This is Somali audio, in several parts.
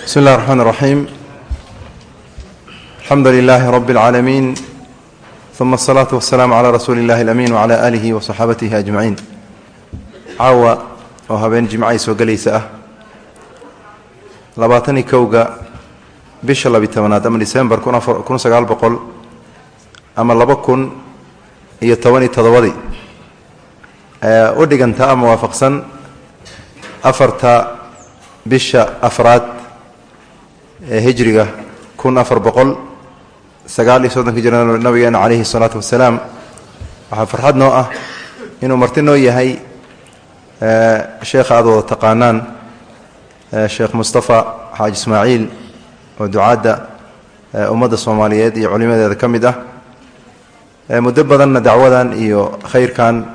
بسم الله الرحمن الرحيم الحمد لله رب العالمين ثم الصلاة والسلام على رسول الله الأمين وعلى آله وصحابته أجمعين caawa oo habeen jimcay soo gelaysa ah labaatanii kowga bisha labi tobanaad ama december kun sagaal boqol ama laba kun iyo toban iyo todobadii u dhiganta ama waafaqsan afarta bisha afraad ee hijriga kun afar boqol sagaal iyo soddonka jir nabigeena calayhi salaatu wasalaam waxaa farxad noo ah inuu marti noo yahay sheekha aad wada taqaanaan sheekh mustafa xaaji ismaaciil oo ducaadda ummadda soomaaliyeed iyo culimadeeda ka mid ah muddo badanna dacwadan iyo khayrkan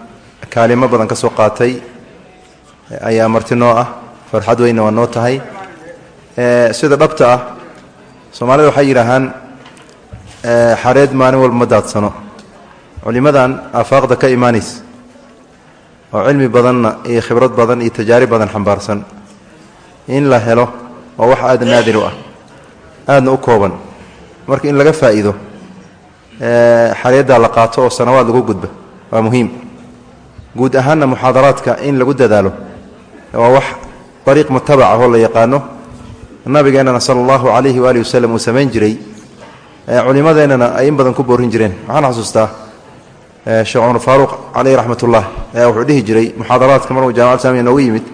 kaalimo badan ka soo qaatay ayaa marti noo ah. Farxad weynna waa noo tahay sida dhabta ah soomaalida waxay yidhaahaan xareed maalin walba ma daadsano. Culimadan aafaaqda ka imaanaysa. Oo cilmi badanna iyo khibrad badan iyo tajaarib badan xambaarsan. In la helo waa wax aada naadir u ah aadna u kooban. Marka in laga faa'iido xareeddaa la qaato oo sanawaad lagu gudba waa muhiim. Guud ahaanna muxaadaraadka in lagu dadaalo waa wax dariiq mutabac ah oo la yaqaano nabigeennana sala allahu calayhi waalihi wasalam uu samayn jiray. Culimmadeennana ay in badan ku boorin jireen. Waxaan xasuustaa sheekh cumar faaruuq caleyh raxmat ullah ayaa wuxuu dhihi jiray muxaadaraadka markuu jamacad islamiya noogu yimid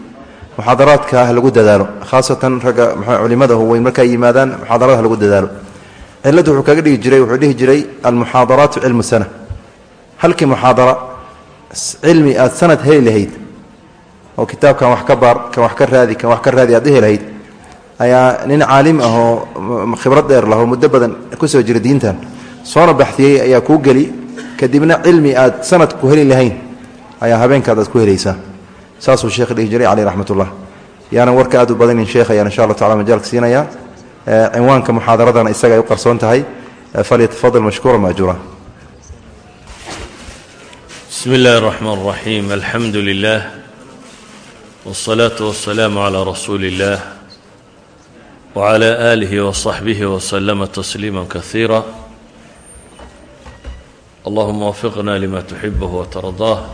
muxaadaraadka ha lagu dadaalo. Khaasatan ragga culimada weyn markay yimaadaan muxaadarada ha lagu dadaalo. Cilladdu wuxuu kaga dhigi jiray wuxuu dhihi jiray almuxaadaraatu cilmu sana. Halkii muxaadara cilmi aad sanad heli lahayd oo kitaabkan wax ka baar kan wax ka raadi kan wax ka raadi aad u helahayd ayaa nin caalim ahoo khibrad dheer lahoo muddo badan ku soo jira diintan. Soona baxiyey ayaa kuu geli. Kadibna cilmi aad sanad ku heli lahayn ayaa habeenkaad aad ku helaysaa. Saasuu sheekh dhihi jiray caleyh raxmatullah. Yaana warka aad u badanin sheekh ayaan insha allah tacala majaalka siinayaa eh, cinwaanka muxaadaradana isaga ay u qarsoon tahay. Eh, Falyatafadal mashkuura maajuura bismi illaahi raxmaan raxiim alxamdu lilaah wsalaatu wasalaamu calaa rasuuli illaah الله وعلى آله وصحبه وسلم تسليما كثيرا اللهم وفقنا لما تحبه وترضاه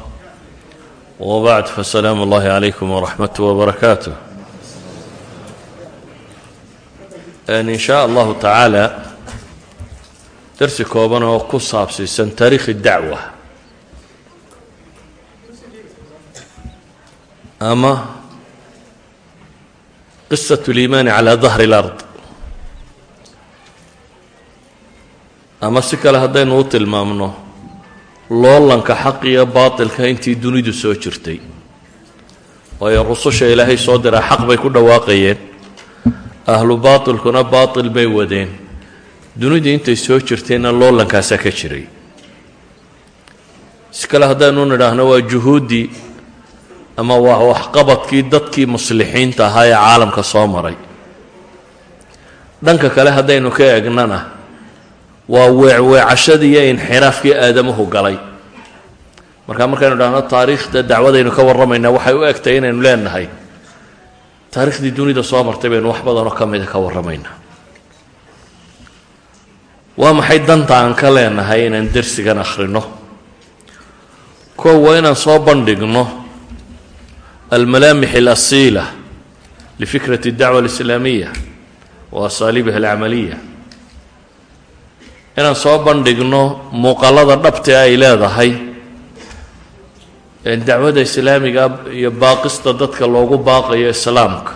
وبعد فسلام الله عليكم ورحمته وبركاته إن شاء الله تعالى درس كوبنا وقصة سن تاريخ الدعوة أما قصة الإيمان على ظهر الأرض ama si kale haddaynu u tilmaamno loolanka xaq iyo baatilka intii dunidu soo jirtay waayo rususha ilaahay soo diraa xaq bay ku dhawaaqayeen ahlu baatilkuna baatil bay wadeen dunidu intay soo jirtayna loolankaasaa ka jiray si kale haddaynu nidhaahno waa juhuuddii ama waa waxqabadkii dadkii muslixiinta ahaa ee caalamka soo maray. Dhanka kale haddaynu ka eegnana waa weecweecashadii iyo inxiraafkii aadamuhu galay. Marka markaynu dhahno taariikhda dacwadaynu ka warramaynaa waxay u egtay inaynu leenahay taariikhdii dunida soo martay baynu wax badanoo ka mida ka warramaynaa waa maxay danta aan ka leenahay inaan dersigan akhrino? Kow waa inaan soo bandhigno almalaamix alasiila lifikrati اdacwa alislaamiya wa asaaliibiha alcamaliya inaan soo bandhigno muuqaalada dhabte ay leedahay dacwada islaamiga iyo baaqista dadka loogu baaqayo islaamka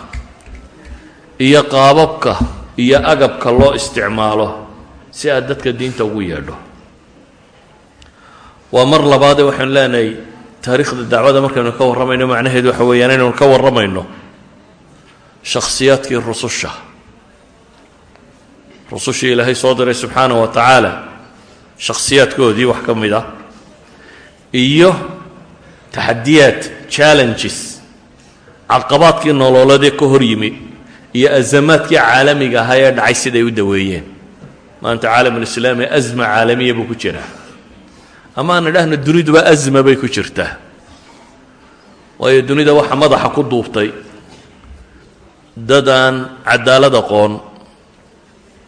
iyo qaababka iyo agabka loo isticmaalo si aad dadka diinta ugu yeedho waa mar labaadee waxaanu leenahay taariikhda dacwada markaynu ka warramayno macnaheedu waxa weeyaan inaynu ka warramayno shakhsiyaadkii rususha. Rusushii ilaahay soo diray subxaana wa tacaala shakhsiyaadkoodii wax ka mid ah iyo taxadiyaad challenges caqabaadkii nololadee ka hor yimi iyo azamaadkii caalamiga ahaa ee dhacay siday u daweeyeen. Maanta caalamulislaami asma caalamiya buu ku jiraa ama aan idhaahno duniduba asma bay ku jirtaa. Waayo dunida waxa madaxa ku duubtay. Dad aan cadaalad aqoon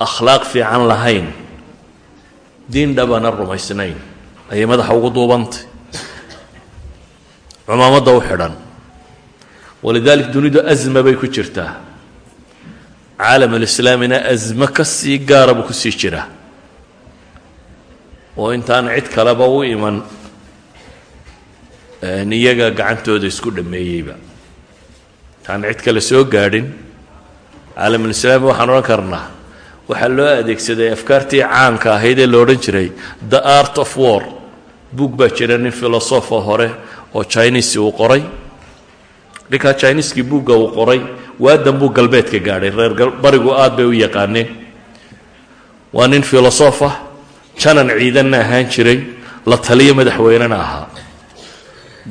akhlaaq fiican lahayn diin dhabana rumaysnayn ayay madaxa ugu duubantay. Cumaamadda u xidhan. Walidalik dunidu asma bay ku jirtaa. Caalam alislaamina asmo ka sii gaara buu ku jiraa oo intaan cid kaleba u iman iyaga gacantooda isku dhameeyeyba intaan cid kale soo gaadhin caalamulislaami waxaan odhan karnaa waxaa loo adeegsaday afkaartii caanka ahayd ee la odhan jiray the art of war. Buug baa jira nin filosofo hore oo chinisi uu qoray. Ninkaa chiniiskii buugga uu qoray waadan buu galbeedka gaadhay reer barigu aad bay u yaqaaneen. Waa nin filosofa janan ciidanna ahaan jiray la taliyo madaxweynena ahaa.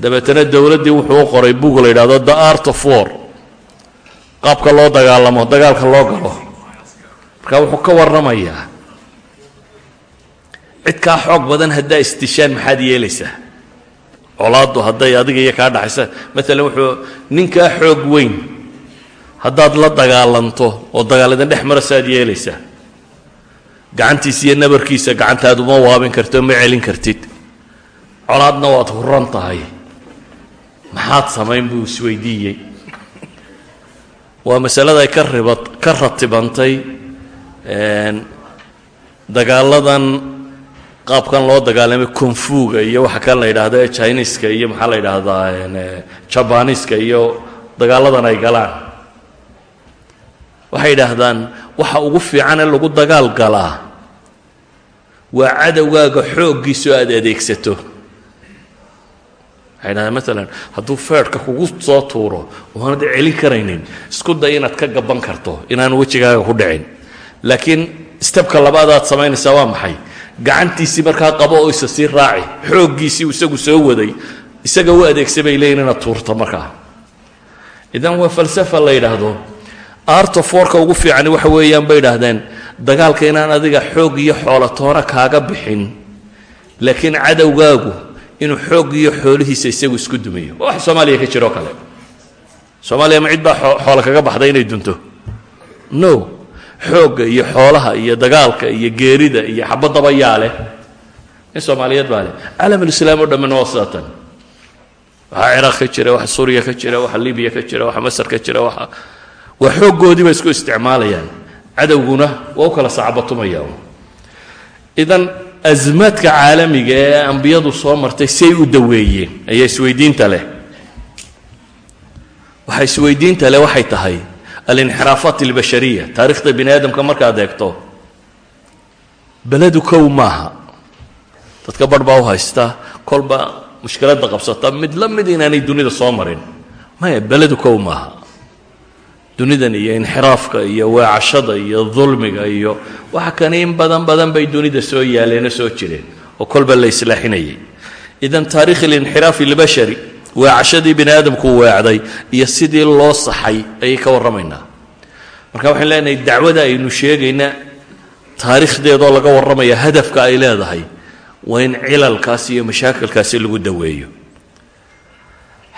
Dabeetana dowladdii wuxuu u qoray buug la yidhahdo the art of war. Qaabka loo dagaalamo dagaalka loo galo. Marka wuxuu ka warramayaa cid kaa xoog badan haddaa istishaan maxaad yeelaysaa? Colaaddu hadday adiga iyo kaa dhaxaysa maalan wuxuu ninkaa xoog weyn haddaad la dagaalanto oo dagaal idin dhex mara saaad yeelaysaa gacantiisa iyo nabarkiisa gacantaad uma waabin karti oo ma celin kartid. Colaadna waad huran tahay. Maxaad samayn buu isweydiiyey waa masalada ay ka riba ka ratibantay dagaaladan qaabkan loo dagaalamay konfuga iyo waxa kan la yidhaahdo ee chiniiska iyo maxaa la yidhaahdaa jabaniiska iyo dagaaladan ay galaan. Waxay yidhaahdaan waxa ugu fiican ee lagu dagaal galaa waa cadowgaaga xooggiisoo aad adeegsato. Waxay yidhahdaan maalan hadduu feerhka kugu soo tuuro oanad celin karaynin. Isku day inaad ka gaban karto inaan wejigaaga ku dhicin. Laakiin stebka labaadaad samaynaysaa waa maxay? Gacantiisii markaa qabo oo isa sii raaci xooggiisii isagu soo waday isaga u adeegsa bay leeyiin inaad tuurto markaa. Idan waa falsafa la yidhaahdo artoforka ugu fiicani waxa weeyaan bay idhaahdeen dagaalka inaan adiga xoog iyo xoolatoona kaaga bixin laakiin cadowgaagu inuu xoog iyo xoolihiisa isagu isku dumiyo. Wax soomaaliya ka jiroo kale. Soomaaliya ma cid baa xoolo kaga baxday inay dunto. No. Xoogga iyo xoolaha iyo dagaalka iyo geerida iyo xabadaba yaa leh. In soomaaliyeed baa leh. Caalamulislaam o dhammina waa sidaatan waxaa ciraaq ka jira waxa suuriya ka jira waxa libiya ka jira waxa masar ka jira waxa waa xooggoodii bay isku isticmaalayaan. Cadowguna waa u kala sacbatumayaan idan asmaadka caalamiga ee ambiyadu soo martay say u daweeyeen. Ayaa isweydiinta leh. Waxa isweydiinta leh waxay tahay alinxiraafaat albashariya taarikhda bini aadamka markaad eegto beledu kow maaha. Dadka barh u haysta. Kolba mushkiladda qabsata. Mid la mid inaanay dunida soo marin. Maya beledu kow maaha dunidan iyo inxiraafka iyo weecashada iyo dulmiga iyo waxa kani in badan badan bay dunida soo yaaleenoo soo jireen oo kolba la islaaxinayay. Idan taarikh alinxiraaf albashari weecashadii bini aadamku weecday iyo sidii loo saxay ayay ka warramaynaa. Marka waxaan leenahay dacwada aynu sheegayna taariikhdeedoo laga warramaya hadafka ay leedahay waa in cilalkaasi iyo mashaakilkaasi lagu daweeyo.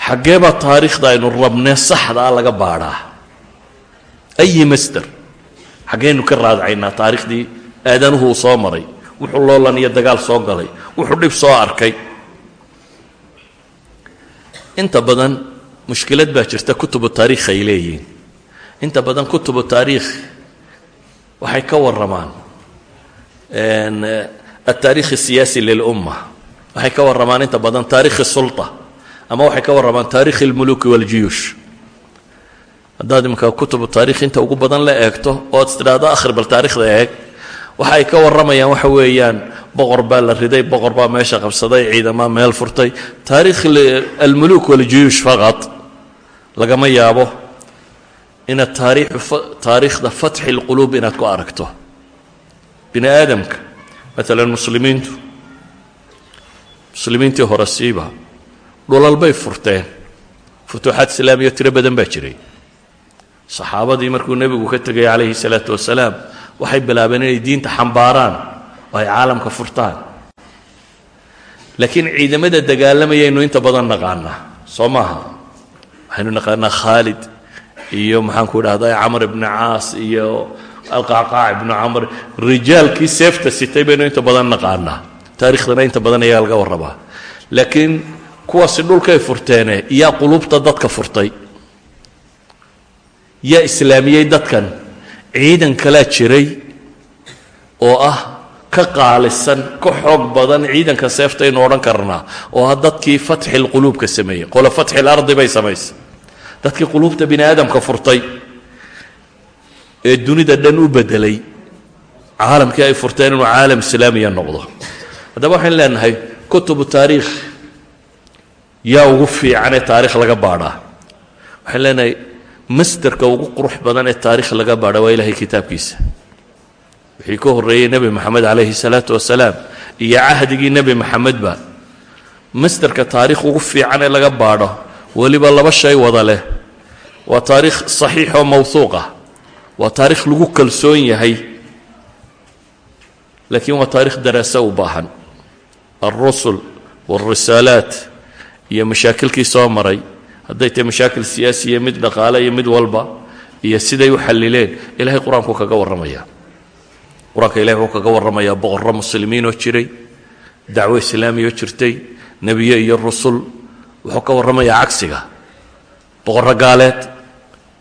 Xaggeebaa taariikhda aynu rabnee saxda ah laga baadhaa ayi masder xaggaynu ka raadacaynaa taariikhdii aadanuhu uu soo maray wuxuu loolan iyo dagaal soo galay wuxuu dhib soo arkay inta badan mushkilad baa jirta kutubu taariikh ay leeyihiin inta badan kutubu taariikh waxay ka waramaan altaarikh asiyaasi lilumma waxay ka waramaan inta badan taarikh sula ama waxay ka waramaan taarikh اlmuluki waاljuyuush haddaad iminka kutubu taarikh inta ugu badan la eegto ood istidhaahdo akhri bal taarikhda eeg waxa ka warramayaan waxa weeyaan boqor baa la riday boqor baa meesha qabsaday ciidamaa meel furtay. Taarikh almuluk waljuyuush faqad lagama yaabo inaad taariikhda fatxi اlquluub inaad ku aragto. Bini aadamka maalan muslimiintu muslimiintii hore siiba dhulal bay furteen. Futuuxaad islaamiya tiro badan baa jiray saxaabadii markuu nebigu ka tegay calayhi salaatu wasalaam waxay bilaabeen inay diinta xambaaraan oo ay caalamka furtaan. Laakiin ciidamada dagaalamayaynu inta badan naqaanaa soo maaha. Waxaynu naqaanaa khaalid iyo maxaanku idhahda camr ibni caas iyo alqacqaac ibnu camr rijaalkii seefta sitay baynu inta badan naqaanaa. Taarikhdana inta badan ayaa laga warrabaa. Laakiin kuwaasi dhulkay furteene yaa qulubta dadka furtay yaa islaamiyey dadkan. Ciidan kalaa jiray oo ah ka qaalisan ka xoog badan ciidanka seeftaynu odhan karnaa oo ah dadkii fatxilquluubka sameeyey. Qole fatxilardi bay samaysay dadkii quluubta bini aadamka furtay ee dunida dhan u bedelay caalamkii ay furteen inuu caalam islaamiya noqdo. Haddaba waxaynu leenahay kutubu taariikh yaa ugu fiicanee taarikh laga baadhaa. Waxaan leenahay masderka ugu qurux badan ee taarikh laga baadha waa ilahay kitaabkiisa. Wixii ka horreeyey nebi moxamed calayhi salaatu wasalaam iyo cahdigii nebi moxamedba masderka taarikh ugu fiican ee laga baadho weliba laba shay wada leh. Waa taarikh saxiix oo mawhuuq ah. Waa taarikh lagu kalsoon yahay laakiin waa taarikh daraase u baahan. Alrusul waalrisaalaat iyo mashaakilkii soo maray hadday tahay mashaakil siyaasiya mid dhaqaale iyo mid walba iyo siday u xallileen ilahay qur'aanku kaga warramaya. Qur'aanka ilahay wuxuu kaga warramayaa boqorro muslimiinoo jiray dacwo islaamiyoo jirtay nebiye iyo rusul wuxuu ka warramayaa cagsiga boqorro gaaleed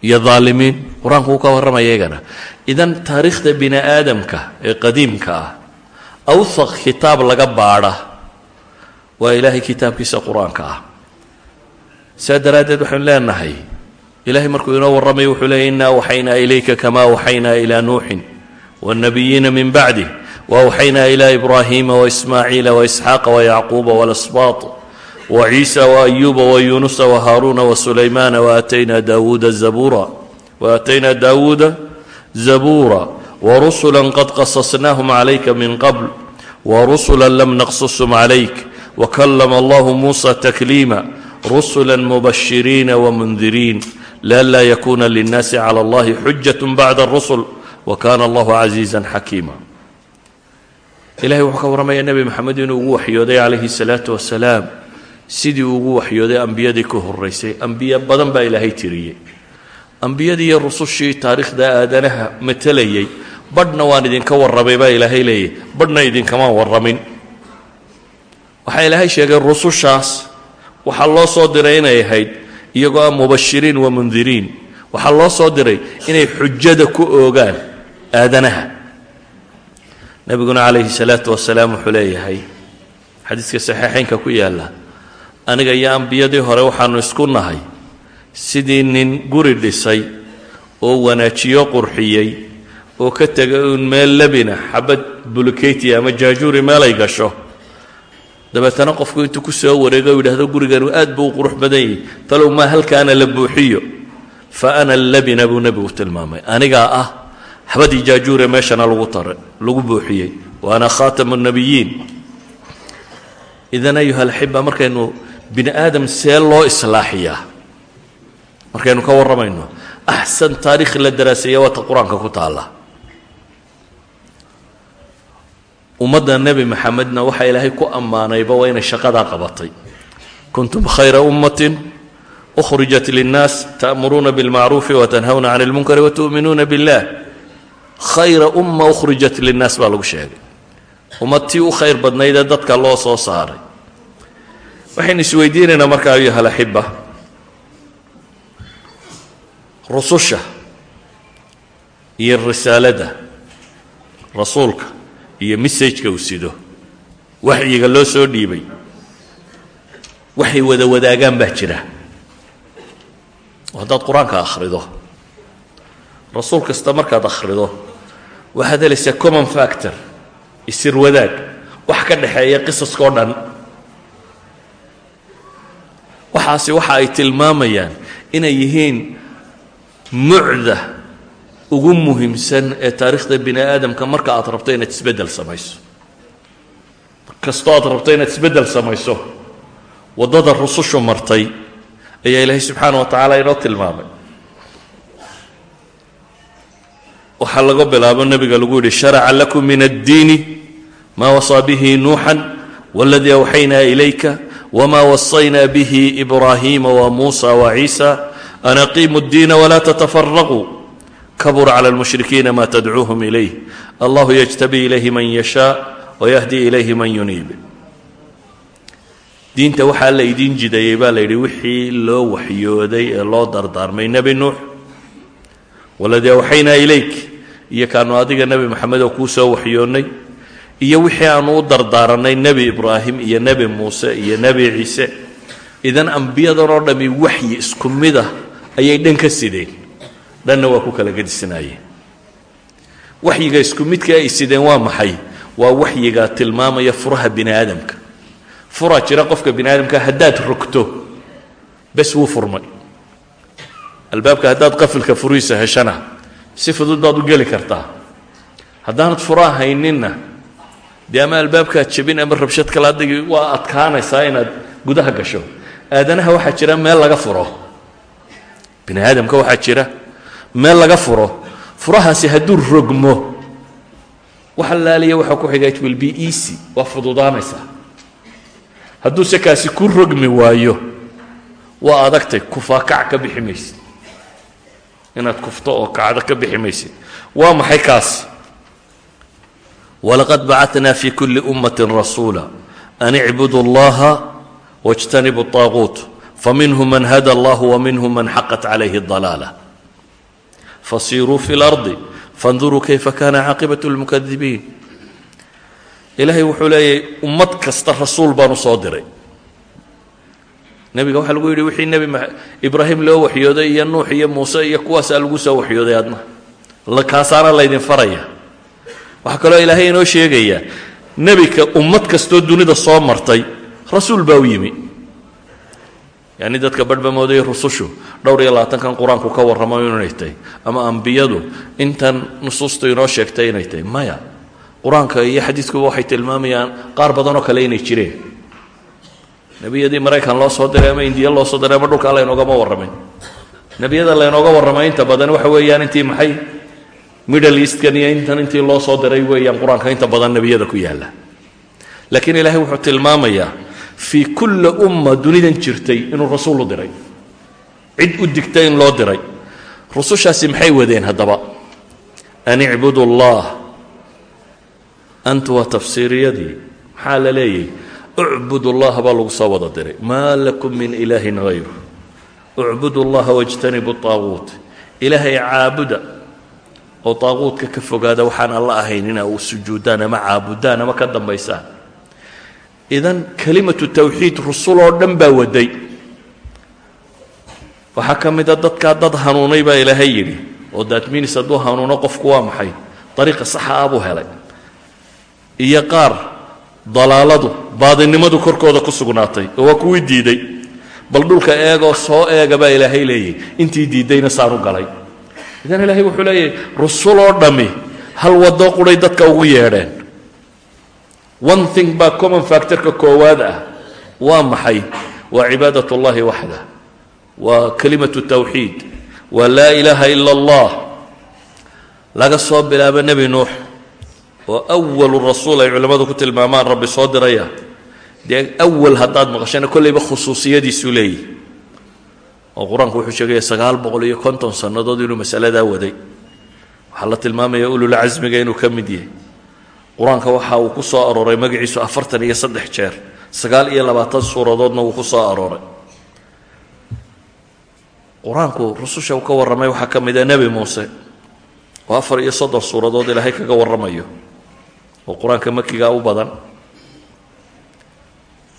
iyo daalimiin qur'aanku wuu ka warramaya iyagana idan taariikhda bini aadamka ee qadiimka ah awthaq kitaab laga baadha waa ilaahay kitaabkiisa qur'aanka ah saa daraaddeed waxaynu leenahay ilaahay markuu inoo warramayo wuxuu leeyay innaa waxaynaa ilayka kamaa waxaynaa ilaa nuuxin wاnnabiyiina min bacdih waawxaynaa ilaa ibraahiima waismaaciila waisxaaqa wayacquuba walasbaaط waciisa waayuuba wayuunusa wahaaruuna wasulaymaana waataynaa daawuuda zabuura waataynaa daawuuda zabuura warusula qad qasasnaahum calayka min qabl warusula lam naqsusum calayk wakallama allahu muusa takliima rusula mubashiriina wamundiriin lianlaa yakuuna linnaasi cala allahi xujat bacda rusul wa kaana allahu casiiza xakiima ilahay wuxuu ka warramaya nebi maxamed inuu ugu waxyooday calayhi salaatu wasalaam sidii uu ugu waxyooday ambiyadii ka horeysay ambiye badan baa ilaahay tiriyey. Ambiyadii iyo rusushii taariikhda aadanaha matelayay badhna waan idinka warramay baa ilaahay leeyahy badhna idinkamaan warramin. Waxaa ilaahay waxaa loo soo diray inay ahayd iyagoo ah mubashiriin wa mundiriin waxaa loo soo diray inay xujada ku oogaan aadanaha. Nebiguna calayhi salaatu wasalaam wuxuu leeyahay xadiiska saxiixeynka ku yaalla aniga iyo ambiyadii hore waxaanu isku nahay sidii nin guri dhisay oo wanaajiyo qurxiyey oo ka tegay uun meel labina xabad buluketi ama jaajuuri meelay gasho dabeetana qofku intuu ku soo wareego u yidhahdo guriganu aad buu qurux badan yahi talow maa halkaana la buuxiyo. Fa ana labina buu nebigu tilmaamay. Anigaa ah xabadii jaajuure meeshana lagu tara lagu buuxiyey. Wa ana khaatamu nabiyiin. Idan ayuha alaxiba markaynu bini aadam see loo islaaxiyaa. Markaynu ka warramayno. Axsan taarikh la daraaseeya waata qur'aanka ku taalla ummadda nebi maxamedna waxaa ilaahay ku ammaanayba waa inay shaqadaa qabatay. Kuntum khayra ummatin ukhrijat linnaas ta'muruuna bilmacruufi watanhawna can اlmunkari watu'minuuna billah. Khayra umma ukhrijat linnaas baa lagu sheegay. Ummad u khayr badnaydee dadka loo soo saaray. Waxaynu isweydiinaynaa marka ayuha alaxiba rususha iyo risaaladda rasuulka iyo messajka uu sido. Waxyiga loo soo dhiibay. Waxay wada wadaagaan baa jira. Haddaad qur'aanka akhrido rasuul kasta markaad akhrido waxaad helaysaa common factor isir wadaag wax ka dhexeeya qisaskao dhan. Waxaasi waxa ay tilmaamayaan inay yihiin mucda ugu muhiimsan ee taariikhda bini aadamka marka aad rabto inaad isbeddel samayso. Kastoo aad rabto inaad isbeddel samayso waddada rusushu martay ayaa ilaahay subxaana wa tacaala inoo tilmaamay. Waxaa laga bilaabo nebiga lagu yidhi sharaca lakum min addiini maa wasaa bihi nuuxan waladii awxaynaa ilayka wma wasaynaa bihi ibraahiima wa muusa wa ciisa an aqiimu اddiina walaa tatafaraquu kabura cala اlmushrikiina ma tadcuuhum ilayh allahu yajtabi ilayhi man yashaa wayahdi ilayhi man yuniib diinta waxaa la idiin jidayey baa la yidhi wixii loo waxyooday ee loo dardaarmay nebi nuux waladii awxaynaa ilayk iyo kaanu adiga nebi moxamed oo kuu soo waxyoonnay iyo wixii aanu u dardaaranay nebi ibraahim iyo nebi muuse iyo nebi ciise idan ambiyadan oo dhammi waxyi isku mid ayay dhan ka sideen dhanna waa ku kala gedisnaayeen waxyiga isku midka ay sideen waa maxay? Waa waxyiga tilmaamaya furaha bini furaa jira qofka bini haddaad rogto bes wuu furmay. Albaabka haddaad qafilka furihiisa heshana si fudud baad u geli kartaa. Haddaanad furaa hayninna dee ama albaabkaad jabin ama rabshad kala adigi waa adkaanaysaa inaad gudaha gasho. Aadanaha waxaa jira meel laga furo. Bini waxaa jira meel laga furo furahaasi hadduu rogmo waxa laaliya waxaa ku xiga it will be easy waa fududaanaysaa hadduu se kaasi ku rogmi waayo waa adagtay kufaakac ka bixi maysid inaad kufto oo kacdo ka bixi maysid waa maxay kaas walaqad bacatnaa fi kuli ummati rasuula an icbudu اllaha wاjtanibu الطaaguut faminhum man hada allah waminhum man xaqat calayhi الضalaala fasiiruu fi lardi fanduruu kayfa kaana caaqibat lmukadibiin. Ilaahay wuxuu leeyahay ummad kasta rasuul baanu soo diray. Nebiga waxaa lagu yidhi wixii nebi ibraahim loo waxyooday iyo nuux iyo muuse iyo kuwaasaa lagu soo waxyooday adna kaasaana laydin faraya. Waxaa kaloo ilaahay inoo sheegaya nebika ummad kastoo dunida soo martay rasuul baa u yimi yacni dadka badhba moodaya rusushu dhowr iyo labaatankan qur'aanku ka warramo inay tahay ama ambiyadu intan nusuustu inoo sheegtay inay tahay. Maya qur'aanka iyo xadiidkuba waxay tilmaamayaan qaar badanoo kale inay jireen. Nebiyadii maraykan loo soo diray ama indiya loo soo diray ama dhulkaa laynoogama warramin. Nebiyada laynooga warramay inta badan waxa weeyaan intii maxay? Middle eastkan iyo intan intii loo soo diray weeyaan qur'aanka inta badan nebiyada ku yaalla. Laakiin ilaahay wuxuu tilmaamayaa fii kulli umma dunidan jirtay inuu rasuul u diray cid u digtay in loo diray rusushaasi maxay wadeen haddaba an icbudu allah antu waa tafsiiriyadii maxaa la leeyahy ucbud اllaha baa lagu soo wada diray maa lakum min ilaahin hayru ucbud اllaha wاjtanibu طaaguut ilaahay caabuda oo طaaguutka ka fogaada waxaan alla ahayn ina u sujuudaan ama caabudaan ama ka dambaysaan idan kelimatu tawxiid rusul oo dhan baa waday. Waxaa ka mida dadkaa dad hanuunay baa ilaahay yidhi oo daatminis hadduu hanuuno qofku waa maxay? Dariiqa saxa ah buu helay. Iyo qaar dalaaladu baadinimadu korkooda ku sugnaatay oo waa kuwii diiday. Bal dhulka eegoo soo eega baa ilaahay leeyahy intii diiddayna saanu galay. Idan ilaahay wuxuu leeyahay rusul oo dhammi hal waddo quray dadka ugu yeedheen one thing baa common factorka koowaad ah waa maxay? Waa cibaadat اllahi waxda. Waa kelimatu tawxiid. Waa laa ilaaha ila اllah laga soo bilaabo nebi nuux oo awalu rasuul ay culimmadu ku tilmaamaan rabbi soo diraya. Dee awal haddaad maqashana kollayba khusuusiyadiisuu leeyihi oo qur'aanku wuxuu sheegaya sagaal boqol iyo konton sannadood inuu masaladaa waday. Waxaa la tilmaamaya ululcasmiga inuu ka mid yahay qur'aanka waxa uu ku soo arooray magaciisu afartan iyo saddex jeer sagaal iyo labaatan suuradoodna wuu ku soo arooray. Qur'aanku rususha uu ka warramay waxaa ka mid a nebi muuse. Oo afar iyo soddon suuradood ilaahay kaga warramayo oo qur'aanka makigaa u badan.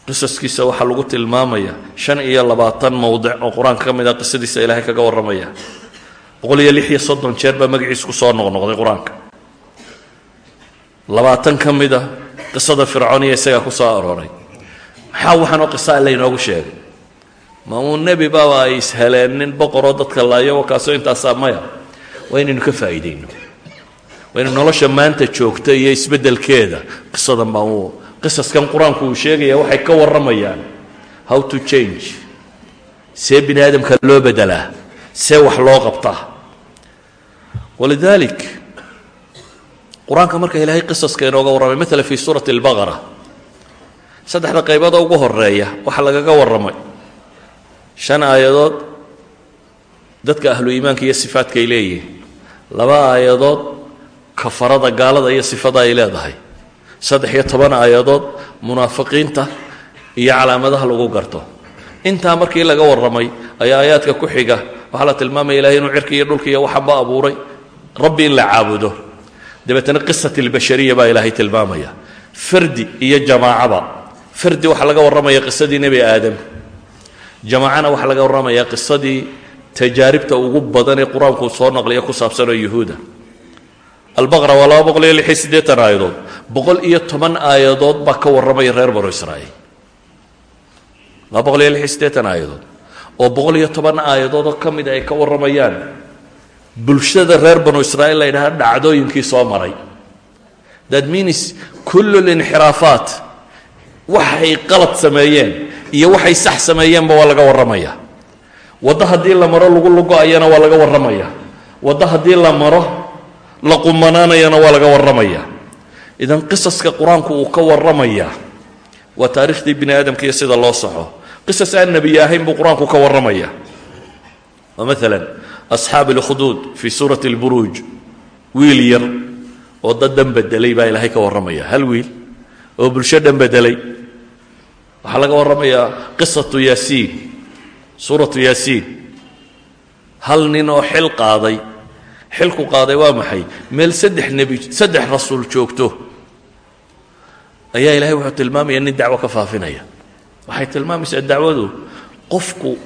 Qisaskiisa waxaa lagu tilmaamaya shan iyo labaatan mowdic oo qur'aanka ka mid a qisadiisa ilaahay kaga warramaya. Boqol iyo lix iyo soddon jeer baa magaciisa ku soo noqnoqday qur'aanka labaatan ka mid a qisada fircooniya isagaa ku soo arooray. Maxaa waxaanoo qisaa laynoogu sheegay? Ma uu nebi baaba ay isheleen nin boqoroo dadka laayo kaasoo intaasaa maya? Waa inaynu ka faa'iidayno. Waa inu nolosha maanta joogta iyo isbeddelkeeda. Qisadan baa uu qisaskan qur'aanku uu sheegaya waxay ka warramayaan. How to change. See bini aadamka loo beddelaa see wax loo qabtaa. Walidaalik qur'aanka marka ilaahay qisaska inooga warramay maala fi suurati albaqara saddexda qayboodoo ugu horreeya waxaa lagaga warramay shan aayadood dadka ahlu iimaanka iyo sifaadka ay leeyihiin. Laba aayadood kafarada gaalada iyo sifada ay leedahay. Saddex iyo toban aayadood munaafiqiinta iyo calaamadaha lagu garto. Intaa markii laga warramay ayaa aayaadka ku xiga waxaa la tilmaamaya ilahay inuu cirka iyo dhulka iyo waxanba abuuray. Rabbi in la caabudo dabeetana qisat albashariya baa ilaahay tilmaamaya. Fardi iyo jamaacaba fardi waxaa laga warramaya qisadii nebi aadam. Jamaacana waxaa laga warramaya qisadii tajaaribta ugu badan ee qur'aanku soo naqliya ku saabsanoo yuhuuda. Albaqra waa laba boqol iyo lix iyo siddeetan aayadood. Boqol iyo toban aayadood baa ka warramaya reer banu israa'iil. Laba boqol iyo lix iyo aayadood. Oo boqol iyo toban aayadood oo ka mid ay ka warramayaan bulshada reer banu israa'iil la yidhaha dhacdooyinkii soo maray. That means kullu linxiraafaat waxay qalad sameeyeen iyo waxay sax sameeyeenba waa laga warramaya. Waddo haddii la maro lagu lugo-ayana waa laga warramaya. Waddo haddii la maro la qumanaanayana waa laga warramaya. Idan qisaska qur'aanku uu ka warramaya waa taariikhdii bini aadamka iyo sida loo saxo. Qisas aan nebiye ahayn buu qur'aanku ka warramaya. Oo maalan asxaab alkhuduud fii suurati alburuuj. Wiil yar oo dad dhan bedelay baa ilaahay ka warramaya. Hal wiil oo bulsho dhan bedelay. Waxaa laga warramayaa qisatu yaasiin suuratu yaasiin. Hal nin oo xil qaaday. Xilku qaaday waa maxay? Meel saddex nebi saddex rasuul joogto. Ayaa ilahay wuxuu tilmaamaya nin dacwo ka faafinaya. Waxay tilmaamaysaa dacwadu qofku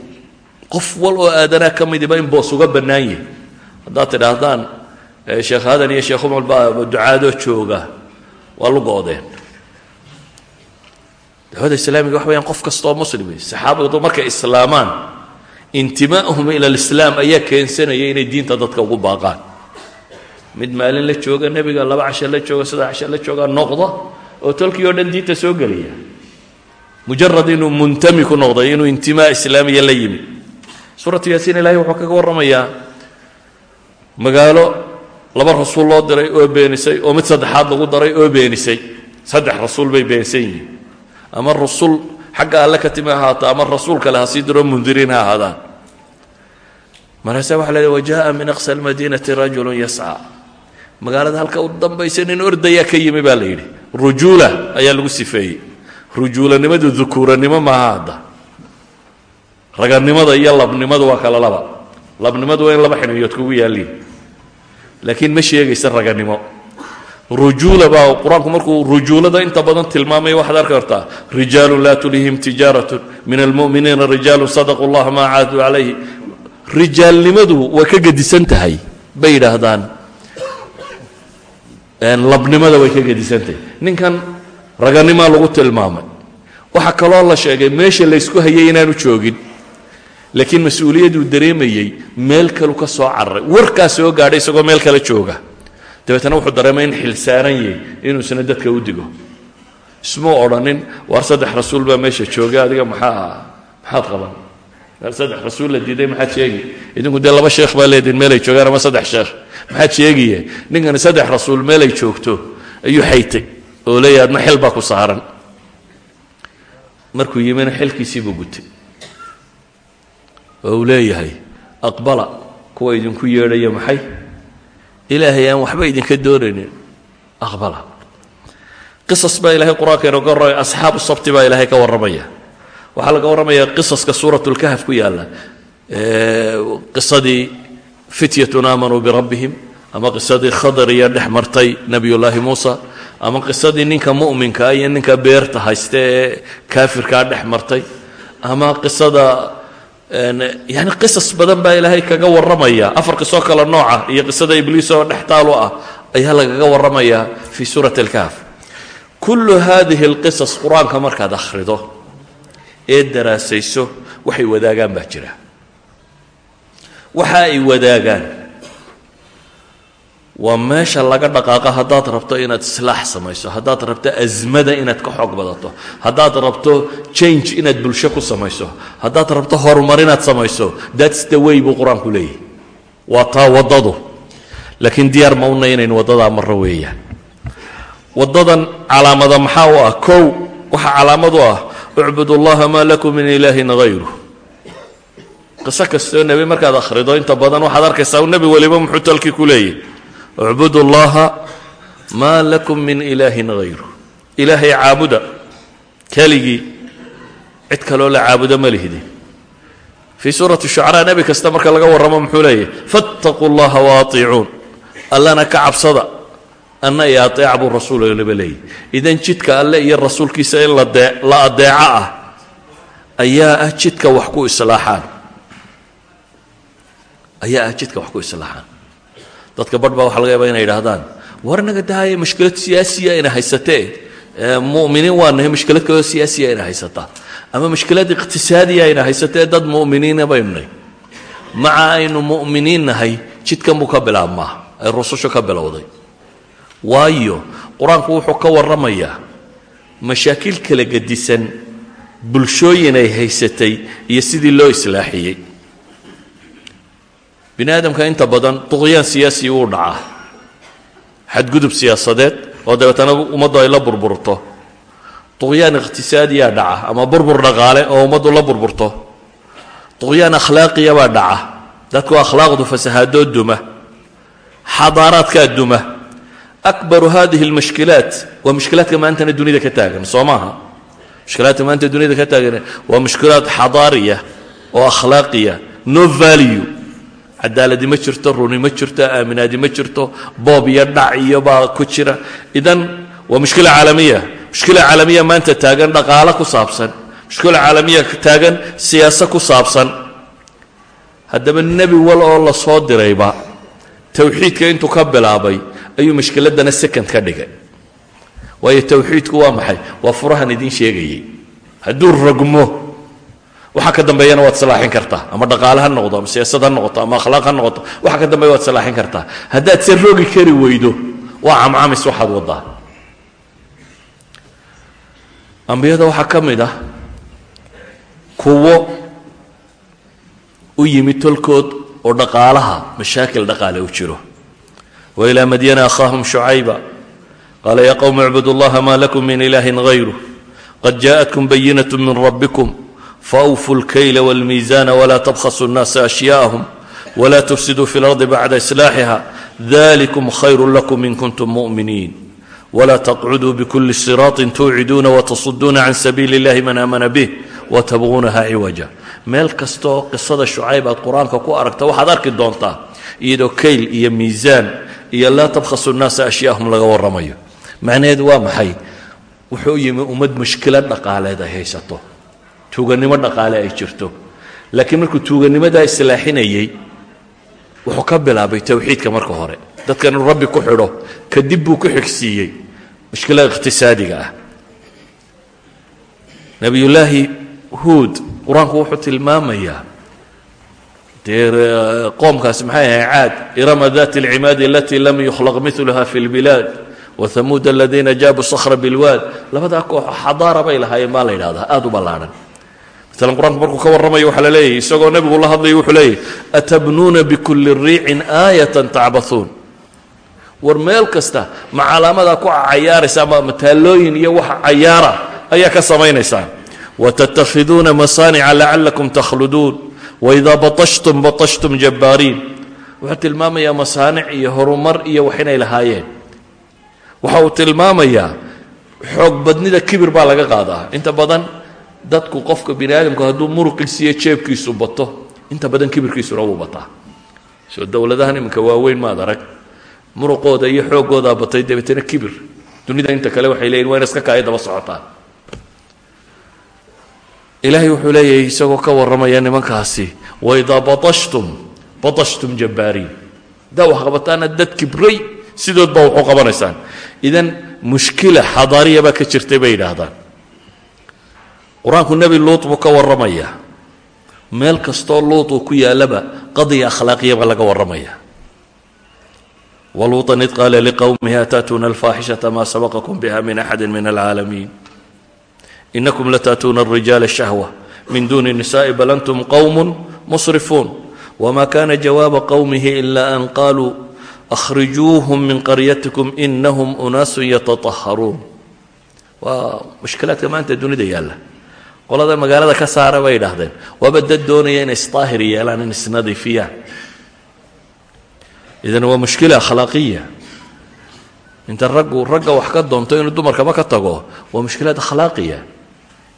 qof wal oo aadanaa ka midiba in boos uga bannaan yahi haddaad tidhaahdaan sheekh hadan iyo sheekh umar baa ducaadoo jooga waa lugo-deen dacwada islaamiga waxa weyaan qof kastaoo muslimi saxaabadu markay islaamaan intimaa'uhum ila alislaam ayaa keensanaya inay diinta dadka ugu baaqaan. Mid maalin la jooga nebiga laba casha la jooga saddex casha la jooga noqda oo tolkii oo dhan diinta soo gelaya mujarad inuu muntami ku noqday inuu intimaa islaamiya la yimi suuratu yaasiin ilahay wuxuu kaga warramayaa magaalo laba rasuul loo diray oo beenisay oo mid saddexaad lagu daray oo beenisay. Saddex rasuul bay beensan ama rasul xagga alle ka timi ahaato ama rasuul kale ha diro mundiriin ha ahaadaan. Markaasa waxa la wa min aqsa almadiinati rajulu yascى magaalada halka u dambaysa nin ordayaa ka yimi baa la yidhi. Rujuula ayaa lagu sifeeyey. Rujuulanimadu dukuuranimo maaha hadda raganimada iyo labnimadu waa kala laba. Labnimadu waa in laba xiniyood kugu yaaliin laakiin ma sheegaysa raganimo. Rujuula baa qur'aanku markuu rujuulada inta badan tilmaamaya waxaad arki kartaa rijaalu laa tulihim tijaaratun min almu'miniina rijaalu sadaquu llaha maa caaduu calayhi. Rijaalnimadu waa ka gedisan tahay bay yidhaahdaan. Labnimada way ka gedisan tahay. Ninkan raganimaa lagu tilmaamay. Waxaa kaloo la sheegay meesha laysku hayay inaanu joogin laakiin mas'uuliyaduu dareemayey meel kalu ka soo cararay warkaa soo gaadhay isagoo meel kale jooga. Dabeetana wuxuu dareemay in xil saaran yahy inuu isna dadka u digo. Ismuu odhanin waar saddex rasuul baa meesha joogay adiga maxaa maxaad qaban saddex rasuul la diiday maxaad sheegi? Idinku dee laba sheekh baa leedihin meelay joogaan ama saddex sheekh? Maxaad sheegiye ninkani saddex rasuul meelay joogto? Ayuu xaytay oo leeyahy adna xil baa ku saaran. Markuu yimina xilkiisiibuu gutay oo uu leeyahay aqbala kuwa idinku yeedhaya maxay? Ilaahay aan waxba idinka doonaynin aqbala. Qisas baa ilahay qur'aanka inooga warramaya asxaabu sabti baa ilaahay ka warramaya. Waxaa laga warramaya qisaska suuratulkahf ku yaalla. Qisadii fityatun aamanuu birabbihim ama qisadii khadariya dhex martay muusa ama qisadii ninka mu'minkaa iyo ninka beerta hayste ee kaafirkaa ama qisada yani qisas badan baa ilaahay kaga warramaya. Afar qisoo kale nooca iyo qisada ibliis oo dhex taalo ah ayaa lagaga warramayaa fii suurati alkahf. Kullu hadihi alqisas qur'aanka markaad akhrido ee daraasayso waxay wadaagaan baa jira. Waxa ay wadaagaan waa meesha laga dhaqaaqa haddaad rabto inaad islaax samayso haddaad rabto asmada inaad ka xoog badato haddaad rabto change inaad bulsho ku samayso haddaad rabto horumar inaad samayso thats the way buu qur'aanku leeyahy waa taa waddadu. Laakiin diyaar ma una inayn waddadaa marro weeyaan waddadan calaamada maxaa u ah? Kow waxaa calaamad u ah ucbud allaha maa lakum min ilaahin hayru qiso kastoo nebi markaad akhrido inta badan waxaad arkaysaa nebi weliba muxuu talkii ku leeyahy ucbudu llaha maa lakum min ilaahin hayru ilaahay caabuda keligii cid kaloo la caabudo ma lihdi. Fii suurati shucaraa nebi kasta marka laga warramo muxuu leeyahy fattaquu llaha waatiicuun. Allana ka cabsada anna iyo adeeca buu rasuulnaba leeyahy idan jidka alle iyo rasuulkiisa in la adeeco ah ayaa ah jidka wax ku islaaxaan. Ayaa ah jidka wax ku islaaxaan dadka barh baa waxa laga yaaba inay idhaahdaan war naga dahaaye mushkilad siyaasiya ina haysatee? Muminiin waa nahay mushkilad kaloo siyaasiya ina haysataa ama mushkilad iqhtisaadiya ayna haysatee dad mu'miniina baynu nahy maca aynu mu'miniin nahay jidkan buu ka bilaabmaa ay rusushu ka bilowday. Waayo qur'aanku wuxuu ka warramayaa mashaakiil kala gedisan bulshooyin ay haysatay iyo sidii loo islaaxiyey bini aadamka inta badan duqyaan siyaasi wuu dhacaa. Xadgudub siyaasadeed oo dabeetana ummaddu ay la burburto. Duqyaan iqhtisaadiyaa dhaca ama burbur dhaqaale oo ummaddu la burburto. Duqyaan akhlaaqiya baa dhaca. Dadku akhlaaqdu fasahaadoo duma. Xadaaraadkaa duma. Akbaru hadihi almushkilaat waa mushkilaadka maantana dunida ka taagan soo maaha? Mushkilaadka maanta dunida ka taagan waa mushkilaad xadaariya oo akhlaaqiya no value cadaaladi ma jirto runi ma jirto aaminaadi ma jirto boob iyo dhac iyo baa ku jira. Idan waa mushkila caalamiya. Mushkila caalamiya maanta taagan dhaqaalo ku saabsan. Mushkila caalamiya taagan siyaasa ku saabsan. Haddaba nebi wal oo la soo dirayba towxiidka intuu ka bilaabay ayuu mushkiladana second ka dhigay. Waayo towxiidku waa maxay? Waa furahan idiin sheegayay hadduu rogmo waxa ka dambeeyana waad salaaxin kartaa. Ama dhaqaale ha noqdo ama siyaasad ha noqoto ama akhlaaq ha noqoto waxa ka dambeeya waad salaaxin kartaa. Haddaad se rogi kari weydo waa camcamis waxaad wadaa ambiyada waxaa ka mid ah kuwo u yimid tolkood oo dhaqaalaha mashaakil dhaqaale u jiro. Wailaa madyana akhaahum shucayba qaala ya qowm icbudu llaha ma lakum min ilahin hayru qad jaaءatkum bayinaة min rabbikum faawfuu اlkayla wاlmiiزana wla tabkhasu الnaasa ashyaءahum wla tufsiduu fi اlardi bacda islaaxiha dalikum khayru lakum in kuntum muؤminiin wla taqcuduu bkuli siraaطi tuuciduuna watasuduuna can sabiili اllahi man aamana bih watabguunaha ciwaja meel kastaoo qisada shucayb aad qur-aanka ku aragta waxaad arki doontaa iyadoo kayl iyo miisaan iyo laa tabkhasu nnaasa ashyaahum laga warramayo macnaheedu waa maxay wuxuu yimi ummad mushkilad dhaqaaleed ay haysato tuugannimo dhaqaale ay jirto. Laakiin markuu tuuganimadaa islaaxinayey wuxuu ka bilaabay towxiidka marka hore. Dadkan inuu rabbi ku xidho kadib buu ku xigsiiyey. Mushkilada iqhtisaadiga ah. Nebiyullaahi huud qur'aanku wuxuu tilmaamayaa dee qoomkaasi maxay ahay caad irama dati اlcimaadi alatii lam yukhlaq miluha fi اlbilaad wahamuud aladiina jaabuu sakra bilwaad labadaa kooxo xadaara bay lahaayeen baa la yidhahdaa aada u ballaadhan matalan qur'aanku markuu ka warramayo waxaa la leeyahy isagoo nebigu la hadlaya wuxuu leeyahy atabnuuna bikulli riicin aayatan tacbauun war meel kasta ma calaamadaa ku cayaaraysa ma mataalooyin iyo wax cayaara ayaa ka samaynaysaa watattakhiduuna masaanica lacallakum takhluduun waidaa batashtum batashtum jabbaariin wuxuu tilmaamayaa masaanic iyo horumar iyo wax inay lahaayeen. Waxa uu tilmaamayaa xoog badnida kibir baa laga qaadaa. Inta badan dadku qofka bini aadamku hadduu muruqiisiiyo jeebkiisu bato inta badan kibirkiisuna wuu bataa. Soo dowladahan iminka waaweyn maad arag. Muruqooda iyo xoogoodaa batay dabeetana kibir. Dunida inta kale waxay leeyihiin waa iska kaaya daba socotaan ilaahay wuxuu leeyahay isagoo ka warramaya nimankaasi waidaa baashtum baashtum jabbaariin haddaa wax qabataana dad kibray sidood baa waxu qabanaysaan. Idan mushkila xadaariya baa ka jirtay bay yidhaahdaan qur'aanku nebi luut buu ka warramayaa meel kastoo luut uu ku yaallaba qadiya akhlaaqiyaba laga warramaya. Waluutan id qaala liqowmihi ata'tuuna alfaaxishata maa sabaqakum biha min axadi min alcaalamiin. Inakum lata'tuuna alrijaala shahwa min duuni nisaa'i bal antum qowmun musrifuun. Wma kana jawaaba qowmihi ila an qaluu akhrijuuhum min qaryatikum inahum unaasu yataaharuun waa mushkilaadka maanta dunida yaalla qolada magaalada ka saara bay idhaahdeen waaba dad doonaya inay isdaahir yeelaan in isnadiifiyaan idan waa mushkila akhlaaqiya inta raggu ragga wax ka doonto inuu dumarkaba ka tago waa mushkilad akhlaaqiya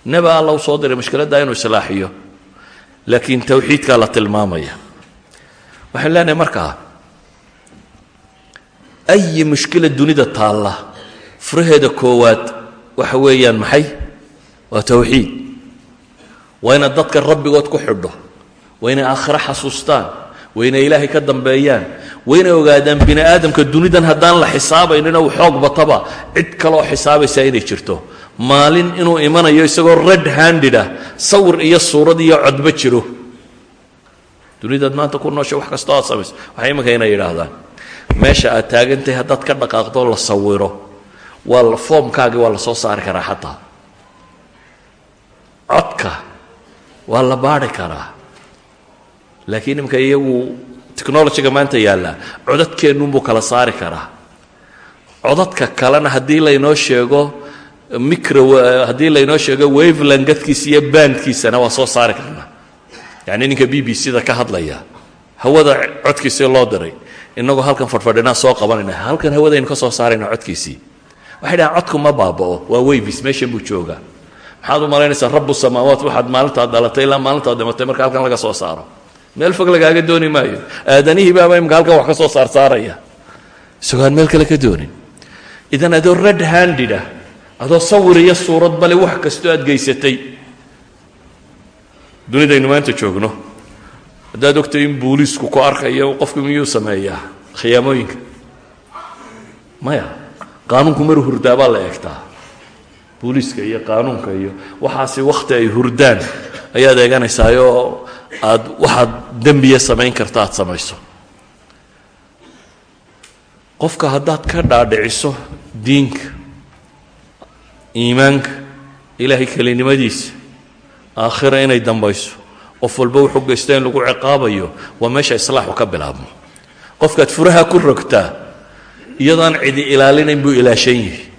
nebi alla u soo diray mushkiladda inuu islaaxiyo. Laakiin tawxiidkaa la tilmaamaya. Waxaan leenahay markaa ayi mushkila dunida taalla? Furaheeda koowaad waxa weeyaan maxay? Waa tawxiid waa inaad dadka rabbigood ku xidho. Waa inay aakhiro xasuustaan. Waa inay ilaahay ka dambeeyaan. Waa inay ogaadaan bini aadamka dunidan haddaan la xisaabaynin ou xoog bataba. Cid kaloo xisaabaysaa inay jirto. Maalin inuu imanayo isagoo red handed ah sawir iyo suurad iyo codba jiro. Dunidaad maanta ku noosha wax kastoo aad samayso. Waxay imanka inay yidhaahdaan. Meesha aad taagantahay haddaad ka dhaqaaqdoo la sawiro. Waa foomkaagii waa la soo saari karaa xataa. Codka waa la baari karaa. Laakiin iminka iyagu technologyga maanta yaalla codadkeennunbuu kala saari karaa. Codadka kalena haddii laynoo sheego micro haddii laynoo sheego wavelangadkiisa iyo bandkiisana waa soo saari karnaa yacni ninka b b c da ka hadlaya hawada codkiisii loo diray inagoo halkan fadhfadhinaa soo qabanayna halkan hawadaynu ka soo saarayna codkiisii. Waxay dhahaan codku ma baaba'o waa waves meeshan buu joogaa maxaad u malaynaysaa rabu samaawaat waxaad maalintaad dhalatay ilaa maalintaad dhimatay marka halkan laga soo saaro. Meel fog lagaaga dooni maayo. Aadanihii baaba imika halkan wax ka soo saarsaaraya. Isagoo aan meel kale ka doonin. Idan adoo red handed ah adoo sawir iyo suurad bale wax kastoo aad geysatay. Dunidaynu maanta joogno. Haddaad ogtay in booliisku ku arkayo qofku miyuu sameeyaa? Khiyaamooyinka. Maya qaanuunku maru hurdaa baa la eegtaa booliiska iyo qaanuunka iyo waxaasi wakhti ay hurdaan. Ayaad eeganaysaayoo aad waxaad dembiya samayn karta aad samayso. Qofka haddaad ka dhaadhiciso diinka iimaanka ilaahay kelinimadiisa aakhira inay dambayso qof walba wuxuu geysta in lagu ciqaabayo waa meesha islaaxu ka bilaabmo. Qofkaad furaha ku rogtaa iyadaan cidi ilaalinayn buu ilaashan yihi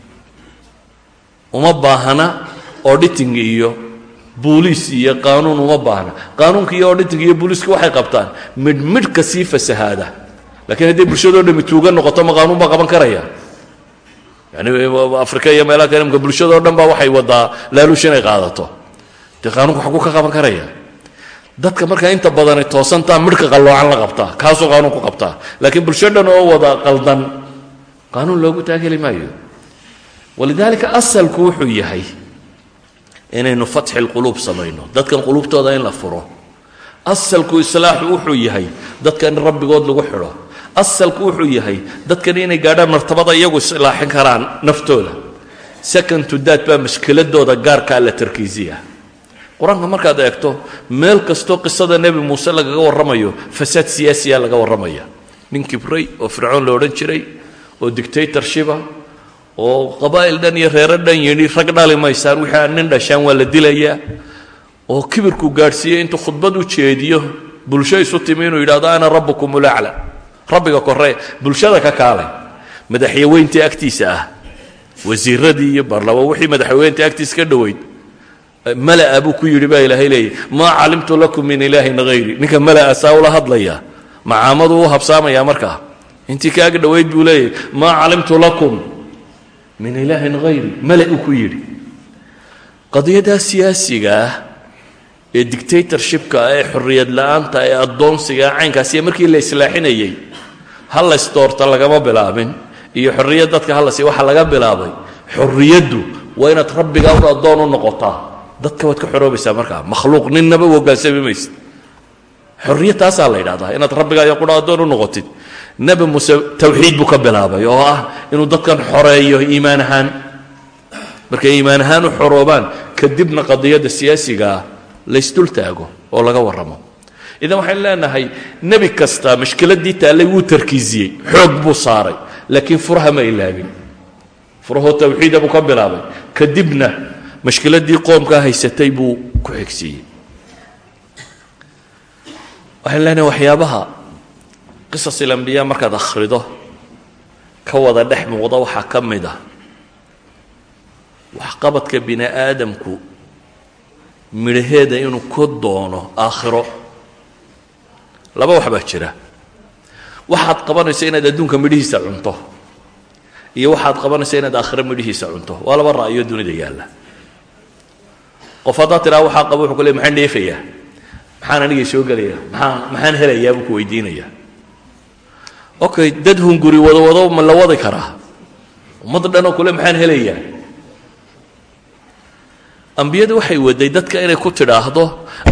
uma baahna auditing iyo booliis iyo qaanuun uma baahna. Qaanuunka iyo auditing iyo booliiska waxay qabtaan. Midhmidhka sii fasahaada. Lakiin haddii bulshadoo dhami tuuga noqoto ma qaanuun baa qaban karaya. Yani afrika iyo meelaha kale imka bulshadoo dhan baa waxay wadaa laaluush inay qaadato. Dee qaanuunka waxbuu ka qaban karaya. Dadka markaa inta badani toosantaa midhka qalloocan la qabtaa kaasuu qaanuun qabtaa. Laakiin bulsho dhan oo wada qaldan qaanuun loogu taageli maayo walidaalika asalku wuxuu yahay inaynu fatxi lquluub samayno. Dadkan quluubtooda in la furo. Asalku islaaxu wuxuu yahay dadka in rabbigood lagu xidho. Asalku wuxuu yahay dadkan inay gaadhaan martabada iyagu islaaxin karaan naftooda. Second to dat baa mashkiladooda gaarkaa la tarkiisiya qur'aanka markaad eegto meel kastoo qisada nebi muuse lagaga warramayo fasaad siyaasiya laga warramaya. Nin kibray oo fircoon la odhan jiray oo dictatorshiba oo qabaa'il dhan iyo reero dhan yidhi rag dhali maysaan wixii aan nin dhashaan waa la dilayaa oo kibirku gaadhsiiyey intuu khudbad u jeediyo bulsho isu timi inuu yidhahdo ana rabbukum ulacla rabbiga koree bulshada ka kaalay madaxyaweyntii agtiisa ah wasiiradii iyo barlabo wixii madaxweyntii agtiisa ka dhoweyd malaa buu ku yidhi baa ilaahay leeyahy maa calimtu lakum min ilaahin hayri ninka malaa saa ula hadlaya macaamadu u habsaamaya markaa intii kaaga dhoweyd buu leeyahy maa calimtu lakum min ilaahin hayri mala uu ku yidhi. Qadiyadaa siyaasiga ah ee dictatorshipka ah ee xorriyad la'aanta ee addoonsiga caynkaasiyo markii la islaaxinayey hallays doorta lagama bilaabin iyo xorriyad dadka hallasi waxaa laga bilaabay xorriyaddu waa inaad rabbigaa un addoon u noqotaa. Dadka waad ka xoroobaysaa markaa makhluuq ninnaba u hoggaansami maysid. Xorriyad taasaa la yidhahdaa inaad rabbigaa iyo qura addoon u noqotid nebi muuse tawxiid buu ka bilaabay oo ah inuu dadkan xoreeyo iimaan ahaan. Markay iimaan ahaan u xoroobaan kadibna qadiyadda siyaasigaa laysdul taago oo laga warramo. Idan waxaynu leenahay nebi kasta mashkiladii taallay wuu tarkiisiyey xoog buu saaray laakiin furaha ma ilaabin. Furahoo tawxiida buu ka bilaabay. Kadibna mashkiladii qoomkaa haysatay buu ku xigsiiyey. Waxaynu leenahay waxyaabaha qisas ilambiya markaad akhrido ka wada dhex muuqda waxaa ka mid ah. Waxqabadka bini aadamku midhaheeda inuu ka doono aakhiro. Laba wax baa jira. Waxaad qabanayso inaad adduunka midhihiisa cunto iyo waxaad qabanayso inaad aakhiro midhihiisa cunto. Waa laba ra'yo dunida yaalla. Qof haddaad tidhaha waxaa qaba wuxuu ku ley maxaan dheefayaa? Maxaan anigay soo gelaya maxaan maxaan helayaa? buu ku weydiinayaa okay dad hunguri wado wado ma la wadi karaa? Ummad dhanoo kule maxaan helayaa? Ambiyadu waxay waday dadka inay ku tidhaahdo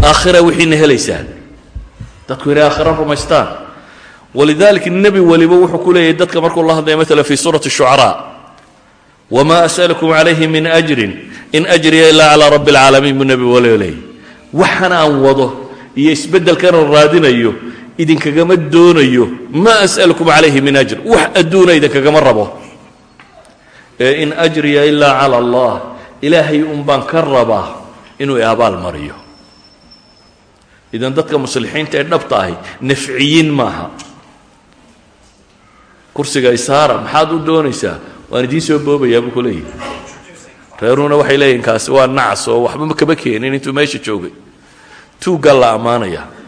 aakhira wixiina helaysaan. Dadku inay aakhira rumaystaan. Walidalika nebi waliba wuxuu ku leeyahay dadka markuu la hadlaya maala fi suurati shucaraa. Wma asalkum calayhi min ajrin in ajriya ilaa calaa rabbi alcaalamiin buu nebi waliba leeyay waxaan aan wado iyo isbeddelkanaan raadinayo idinkagama doonayo ma as'alukum calayhi min ajr. Wax adduuna idinkagama rabo. Ee in ajriya ilaa cala allah ilaahay un baan ka rabaa inuu i mariyo. Idan dadka muslixiinta ee dhabta ahi nafciyiin maaha. Kursiga isaara maxaad u doonaysaa? Waan idiin soo boobayaa buu ku leeyahy reeruhuna waxay leeyihiin kaasi waa nacas oo waxba kama keenin intuu meesha joogay. Tuuggaa la ammaanaya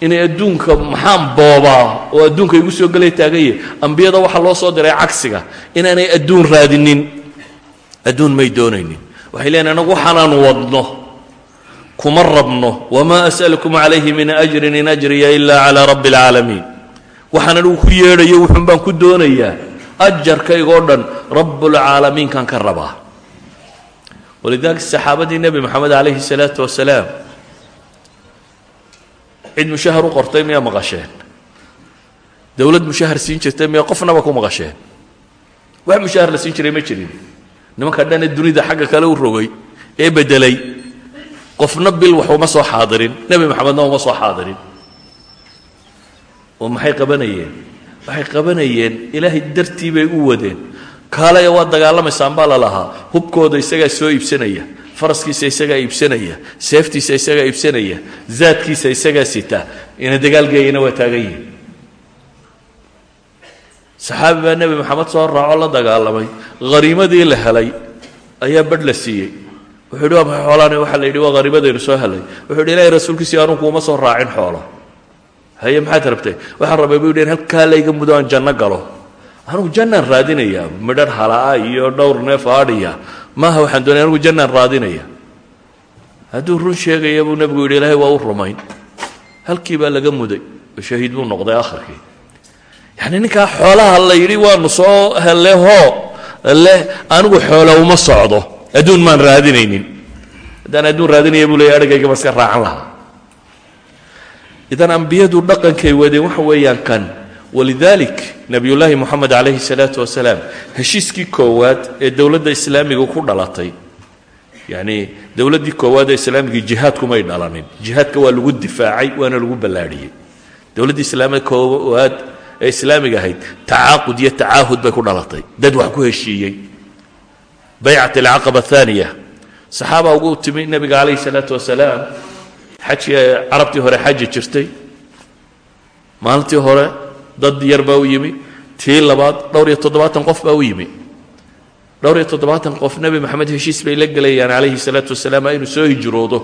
inay adduunka maxaan boobaa oo adduunka igu soo gelay taaganye ambiyada waxaa loo soo diray cagsiga inaanay adduun raadinin. Adduun may doonaynin. Waxay leeyiin anagu waxaanaanu wadno kuma rabno wamaa as'alukum calayhi min ajrin in ajriya ilaa calaa rabbi alcaalamiin waxaan anigu ku yeedhayo wuxuun baan ku doonayaa ajarkaygoo dhan rabbulcaalamiinkan ka rabaa. Walidaalika saxaabadii nebi moxamed calayhi salaatu wasalaam cid mushahar u qortay miyaa maqasheen dowlad mushahar siin jirtay miyaa qofnaba ku maqasheen wax mushahar la siin jiray ma jirin nimanka dhane dunida xagga kale u rogay ee beddelay qofna bil wax soo xaadirin nebi moxamedna uma soo xaadirin oo maxay qabanayeen waxay qabanayeen ilaahay dartii bay u wadeen kaalaya waa dagaalamaysaan baa la lahaa hubkooda isagaa soo iibsanaya faraskiisa isagaa iibsanaya seeftiisa isagaa iibsanaya zaadkiisa isagaa sita ina dagaalgeeyana waa taagan yihiin saxaabi baa nebi moxamed soo raaco la dagaalamay hariimadii la helay ayaa badh la siiyey. Wuxuu yidhi waa maxay xoolaani waxaa la waa hariimadaynu soo helay. Wuxuu yidhi ilaahay rasuulkiisii anugu uma soo raacin xoolo. Haye maxaad rabtay? Waxaan rabay buu yidhi halkaa layga mudo aan janno galo. Anugu jannaan raadinayaa midhar halaa iyo dhowr neef aadhiya maaha waxaan doonaya anugu jannaan raadinaya. Hadduu run sheegaya buu nebigu yidhi ilaahay waa u rumayn. Halkii baa laga muday oo shahiid buu noqday akhirkii yacni ninkaa xoolaha la yidhi waanu soo helle hoo leh anigu xoola uma socdo adduun maan raadinaynin. Haddaan adduun raadinaya buu leeya adhagaygama iska raacan lahaa. Idan ambiyadu dhaqankay wadeen waxa weeyaan kan walidalik nebiyullaahi moxamed calayhi salaatu wasalaam heshiiskii koowaad ee dowladda islaamiga ku dhalatay. Yacni dowladdii koowaad ee islaamigii jihaadkumay dhalanin. Jihaadka waa lagu difaacay waana lagu ballaadhiyey dowladdii islaamiga koowaad ee islaamiga ahayd tacaaqud iyo tacaahud bay ku dhalatay. Dad wax ku heshiiyey. Baycat alcaqaba ahaaniya saxaaba ugu timi nebiga calayhi salaatu wasalaam xajkii carabtii hore xaji jirtay. Maalintii hore dad yar baa u yimi tii labaad dhowr iyo toddobaatan qof baa u yimi. Dhowr iyo toddobaatan qof nebi maxamed heshiis bay la gelayaan calayhi salaatu wasalaam inuu soo hijroodo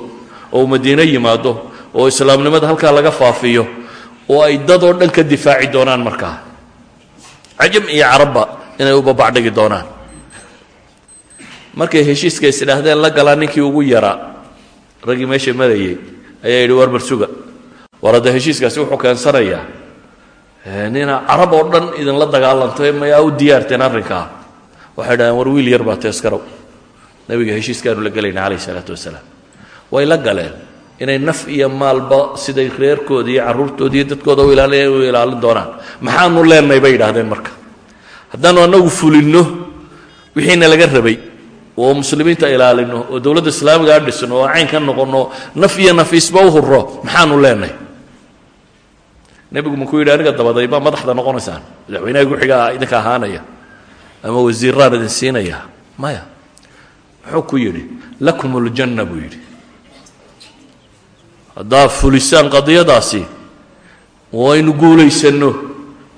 oo uu madiino yimaado oo islaamnimada halkaa laga faafiyo oo ay dad oo dhan ka difaaci doonaan markaa. Cajam iyo carabba inay u babacdhigi doonaan. Markay heshiiska isdhaahdeen la galaa ninkii ugu yaraa raggii meesha marayay ayaa yidhi war marsuga. War heshiiskaasi wuxuu keensanayaa nina carab oo dhan idinla dagaalantay mayaa u diyaarteen arrinkaa? Waxay dhahdeen war wiil yar baa teeskarow nebiga heshiiskaanu la gelayna calayh isalaatu wasalaam. Way la galeen. Inay naf iyo maalba siday reerkooda iyo carruurtooda iyo dadkooda u ilaalin u ilaalin doonaan. Maxaanu leenahay bay yidhaahdeen marka. Haddaanu annagu fulinno wixiina laga rabay oo muslimiinta ilaalino oo dowladda islaamiga dhisno oo cayn ka noqonno naf iyo nafiisba u hurro maxaanu leenahay nebigu makuu yidhi aniga dabaday baa madaxda noqonaysaan. Madaxweynaha guxigaa idinka ahaanaya ama wasiiraan idin siinaya. Maya muxuu ku yidhi lakum اljanna buu yidhi. Haddaad fulisaan qadiyadaasi waynu guulaysanno.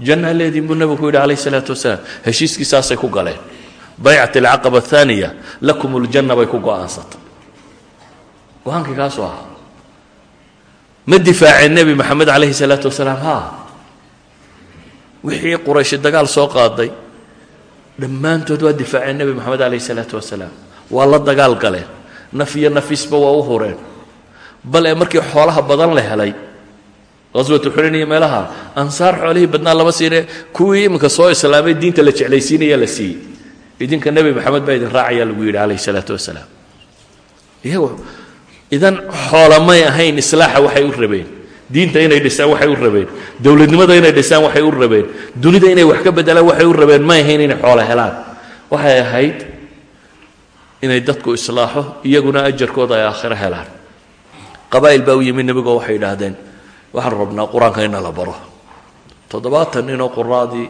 Janna leediin buu nebigu ku yidhi calayh isalaatu wasalaam. Heshiiskii saasay ku galeen. Baycat alcaqaba ahaaniya lakum اljanna bay ku go'aansatay. Go'aankii kaasuu ahaa ma difaaceen nebi moxamed calayhi salaatu wasalaam ha wixii qurayshi dagaal soo qaaday dhammaantood waa difaaceen nebi moxamed calayhi salaatu wasalaam. Waa la dagaal galeen naf iyo nafisba waa u hureen. Bal ee markii xoolaha badan la helay qaswatu xunayn iyo meelaha ansaar xoolihii badnaa lama siine kuwii iminka soo islaamay diinta la jeclaysiinaya la siiyey. Idinka nebi moxamed baa idin raacaya lagu yidhi calayhi salaatu wasalaam idan xoolamay ahayn islaaxa waxay u rabeen. Diinta inay dhisaan waxay u rabeen. Dowladnimada inay dhisaan waxay u rabeen. Dunida inay wax ka bedelaan waxay u rabeen. May ahayn inay xoolo helaan. Waxay ahayd inay dadku islaaxo iyaguna ajarkooda ay aakhiro helaan. Qabaa'il baa u yimid nebigoo waxay idhaahdeen waxaan rabnaa qur'aanka ina la baro. Toddobaatan ninoo quraadii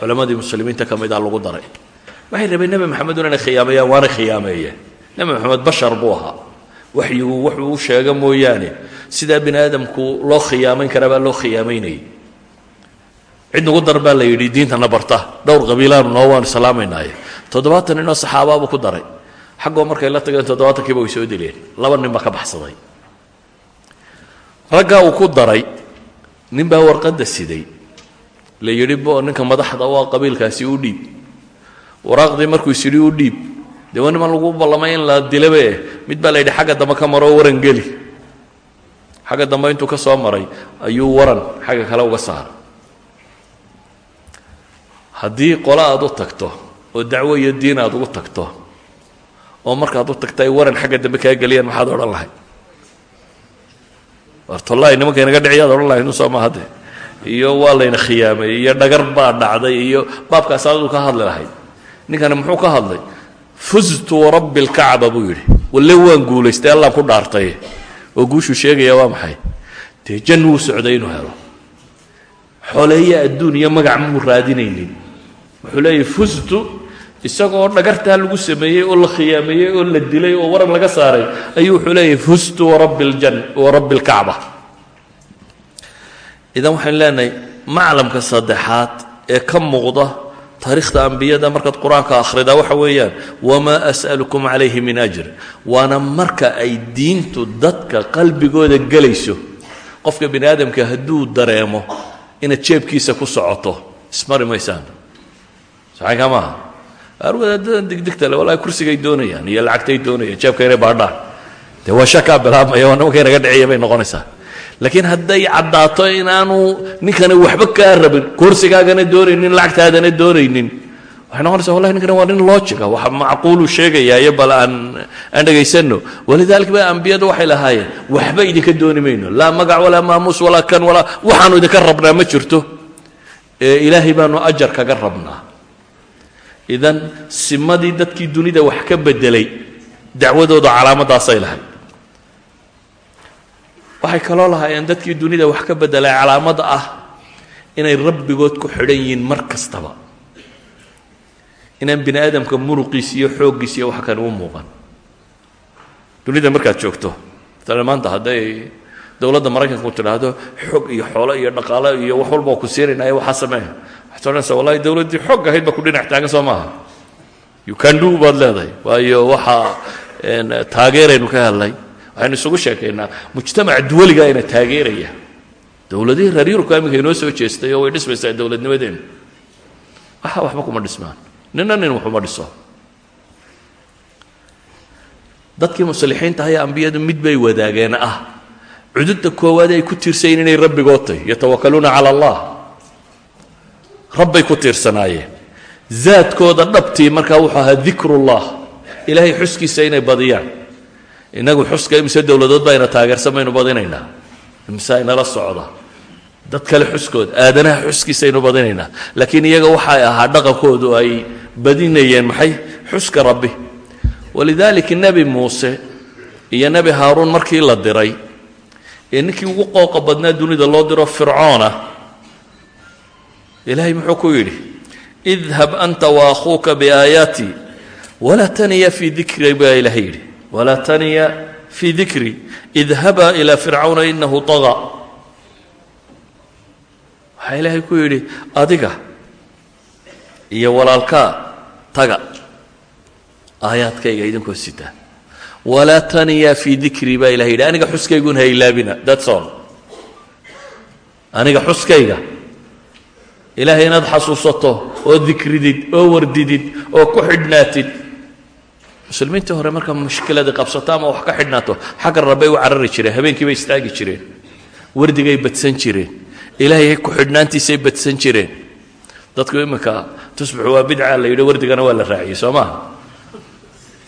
culammadii muslimiinta ka mid ah lagu daray. Waxay rabeen nebi maxamedun inay khiyaameeyaan waanay khiyaameeyeen nebi maxamed bashar buu ahaa waxyigu wuxuu u mooyaane sidaa bini loo khiyaamayn karaa baa loo khiyaamaynayay. Cid nagu dar la yidhi diintana barta dhowr qabiilaanu noo waanu islaamaynaaye toddobaatan ninoo saxaabaabuu ku daray. Xaggoo markay la tageen toddobaatankiiba way soo dileen. Laba nin ka baxsaday. Raggaa uu ku daray nin baa warqadda siday. La yidhi bo ninka madaxda waa qabiilkaasi u dhiib. Waraaqdii markuu isyidhi u dhiib dee waa niman lagu ballamay in la dilabe? Mid baa la xagga dambe ka maroo waran geli. Xagga dambe intuu ka soo maray ayuu waran xagga kale uga saaray haddii qole aad u tagto oo dacwo iyo diin aad ugu tagto oo markaad u tagto ay waran xagga dambe kaa geliyaan maxaad odhan lahay. Wartollahi nimanka inaga dhiciyaad odhan lahay nu soo ma hadde iyo waa layna khiyaamay iyo dhagar baa dhacday iyo baabkaas aadu ka hadli lahayd. Ninkani muxuu ka hadlay fuztu warabbi lkacba buu yidhi. Walle waan guulaystay allaan ku dhaartay. Oo guushuu sheegaya waa maxay? Dee jan wuu socday inuu helo. Xoleeya adduun iyo magac muu raadinaynin. Wuxuu leeyahy fuztu isagoo dhagartaa lagu sameeyey oo la khiyaameeyey oo la dilay oo waran laga saaray ayuu wuxuu leeyahay ljan warabbi lkacba idan waxaynu leenahay maclamka saddexaad ee ka muuqda taariikhda ambiyada markaad qur'aanka akhridaa waxa weeyaan wamaa as'alukum calayhi min ajr. Waana marka ay diintu dadka qalbigooda gelayso. Qofka bini aadamka hadduu dareemo inaad jeebkiisa ku socoto ismari maysaan. Saxanka maaha? Arwadaadadan digdigta le wallahi kursigay doonayaan iyo lacagtay doonayaan jeebka inay baadhaan. Dee waa shakaa bilaabmaya oo nimanka inaga dhiciya bay noqonaysaa laakiin hadday caddaato inaanu ninkani waxba kaa rabin kursigaagana doonaynin lacagtaadana doonaynin waxay noqonaysaa wallahi ninkani waa nin loojiga wax macquulu sheegayaa iyo bal aan aan dhegaysanno. Walidaalika ba ambiyadu waxay lahaayeen waxba idinka dooni mayno laa magac walaa maamuus walaa kan walaa waxaanu idinka rabnaa ma jirto. Ilaahay baanu ajar kaga rabnaa. Idan simadii dadkii dunida wax ka bedelay dacwadooda calaamadaasay lahayd waxay kaloo lahaayeen dadkii dunida wax ka bedelay calaamada ah inay rabbigood ku xidhan yihiin mar kastaba. Inaan bini aadamka muruqiis iyo xooggiis iyo wax kani u muuqan. Dunida markaad joogto matala maanta hadday dowladda maraykanka ku tidhaahdo xog iyo xoolo iyo dhaqaalo iyo wax walba ku siinaynayo waxaa sameeya. Waxaad odhanaysaa wallahi dowladdii xog ahayd baa ku dhinac taagan soo maaha. Ukandu baad leedahay. Waayo waxaa taageeraynu ka hadlay waxaynu isugu sheekaynaa mujtamaca duwaliga ina taageeraya. Dowladihii reer yurubka iminka inoo soo jeestay oo way dhismaysaa dowladnimadeennu waxa waxba kuma dhismaan. Nina nin waxuma dhiso. Dadkii musalixiinta ayaa ambiyadu mid bay wadaageen ah cududda koowaad ay ku tiirsayen inay rabbigood tahy yatawakaluuna cala allah. Rabbay ku tiirsanaayeen zaadkooda dhabtii markaa wuxuu ahaa dikrullah ilaahay xuskiisa inay badiyaan inagu xuska imise dowladood baa ina taageersan baynu badinaynaa imise inala socda. Dad kale xuskood aadanaha xuskiisaynu badinaynaa laakiin iyaga waxay ahaa dhaqankoodu ay badinayeen maxay? Xuska rabbi. Walidaalika nebi muuse iyo nebi haaruun markii la diray ee ninkii ugu qooqa badnaa dunida loo diro fircoona ilaahay muxuu ku yidhi idhab anta waakhuuka biaayaatii walaa taniya fii dikri baa ilaahay yidhi walaa taniya fii dikri idhabaa ilaa fircawna inahu طaga waxaa ilaahay ku yidhi adiga iyo walaalkaa taga aayaadkayga idinkoo sitaa walaa taniya fii dikri baa ilahay yidhi. Aniga xuskaygun ha ilaabina that's all. Aniga xuskayga ilaahay inaad xasuusato oo dikridid oo wardidid oo ku xidhnaatid muslimiintii hore marka mushkiladii qabsato ama wax ka xidhnaato. Xagga rabbay u carari jireen habeenkii bay istaagi jireen wardigay badsan jireen ilaahay ku xidhnaantiisay badsan jireen dadku iminka tusbixu waa bidca la yidhi wardigana waa la raaciyey soo maaha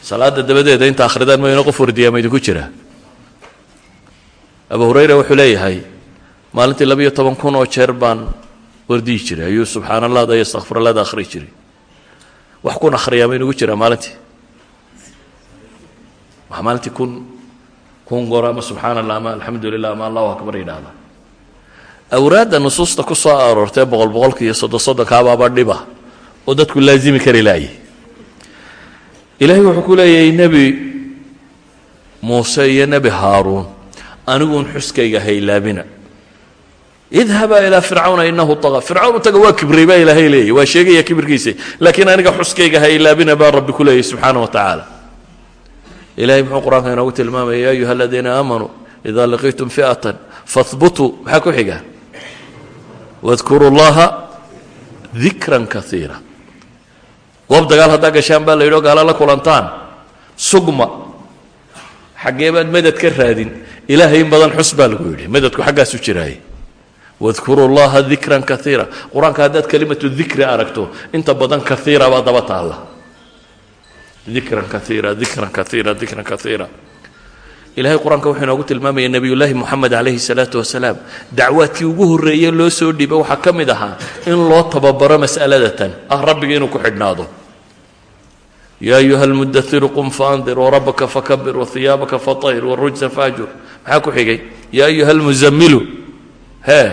salaada dabadeeda inta akhridaan mayno qof wardiyaa ma idinku jira. Abu hurayra wuxuu leeyahay maalintii labiyo toban kun oo jeer baan wardiyi jiray ayuu subxaan allahda iyo astakfirallahda akhri jiray wax kun akhriyaa ma inugu jiraa maalintii wax maalintii kun kun goro ama subxaan allah ama alxamdu ama allahu akbar yidhaahda awraadda nusuusta ku soo aroortee boqol boqolka iyo soddon soddonkaababa dhiba oo dadku laazimi kari laayay. Ilaahay wuxuu ku leeyahay nebi muuse iyo nebi haaruun aniguun xuskayga haylaabina idhabaa ilaa fircawna inahu taga. Fircawn taga waa kibray baa ilaahay leeyay waa sheegaya kibirkiisa. Laakiin aniga xuskayga haylaabina baa rabbi ku leeyay subxaana wa tacaala ilahay muxuu qur'aanka inoogu tilmaamaya ya ayuha aladiina aamanuu ida laqiitum fi'atan fahbutuu maxaa ku xiga? Wadkuru llaha dikran kaiira goob dagaal haddaa gashaan baa la yidhi o gaala la kulantaan sugma xaggee baad madad ka raadin ilaahay in badan xus baa lagu yidhi madadku xaggaasu jiraaye wadkuru llaha dikran kaiira qur'aanka haddaad kelimatu dikri aragto inta badan kaiira baa daba taalla dikran kaiira dikran kaiira dikran kaiira ilahay qur'aanka wuxuu inoogu tilmaamaya nebiyullaahi moxamed calayhi salaatu wasalaam dacwaadkii ugu horreeye loo soo dhiibay waxaa ka mid ahaa in loo tababaro mas'aladatan ah rabbiga inuu ku xidhnaado. Yaa ayuha almudairu qum faandir warabbaka fakabir wahiyaabaka fatahir warujsa faajur maxaa ku xigay? Yaa ayuha almuzamilu hee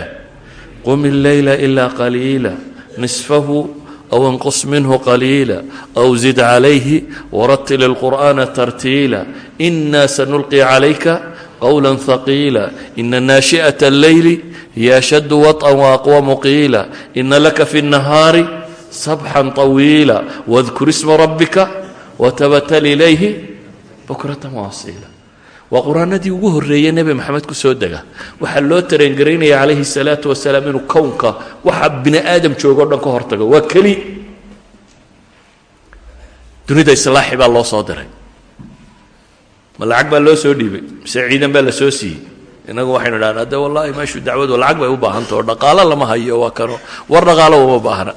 qum illeyla ilaa qaliila nisfahu aw inqus minhu qaliila aw zid calayhi waratil ilqur'aana tartiila ina sanulqi calayka qowla haqiila ina naashi'ata alleyli hiya ashaddu waط'an waaqwamu qiila ina laka fi الnahaari sabxan طawiila wadkur isma rabbika watabatal ilayhi bukratan waasiila waa qur'aanadii ugu horreeyey nebi maxamed ku soo dega. Waxaa loo tareengaraynaya calayhi salaatu wasalaam inuu kownka waxa bini aadam joogo dhan ka hortago. Waa keli. Dunida islaaxi baa loo soo diray. Ma lacag baa loo soo dhiibay. Mise ciidan baa la soo siiyey? Inagu waxaynu idhahnaa de wallaahi meeshu dacwadu lacag bay u baahantah oo dhaqaalo lama hayo waa kano war dhaqaalo uma baahna.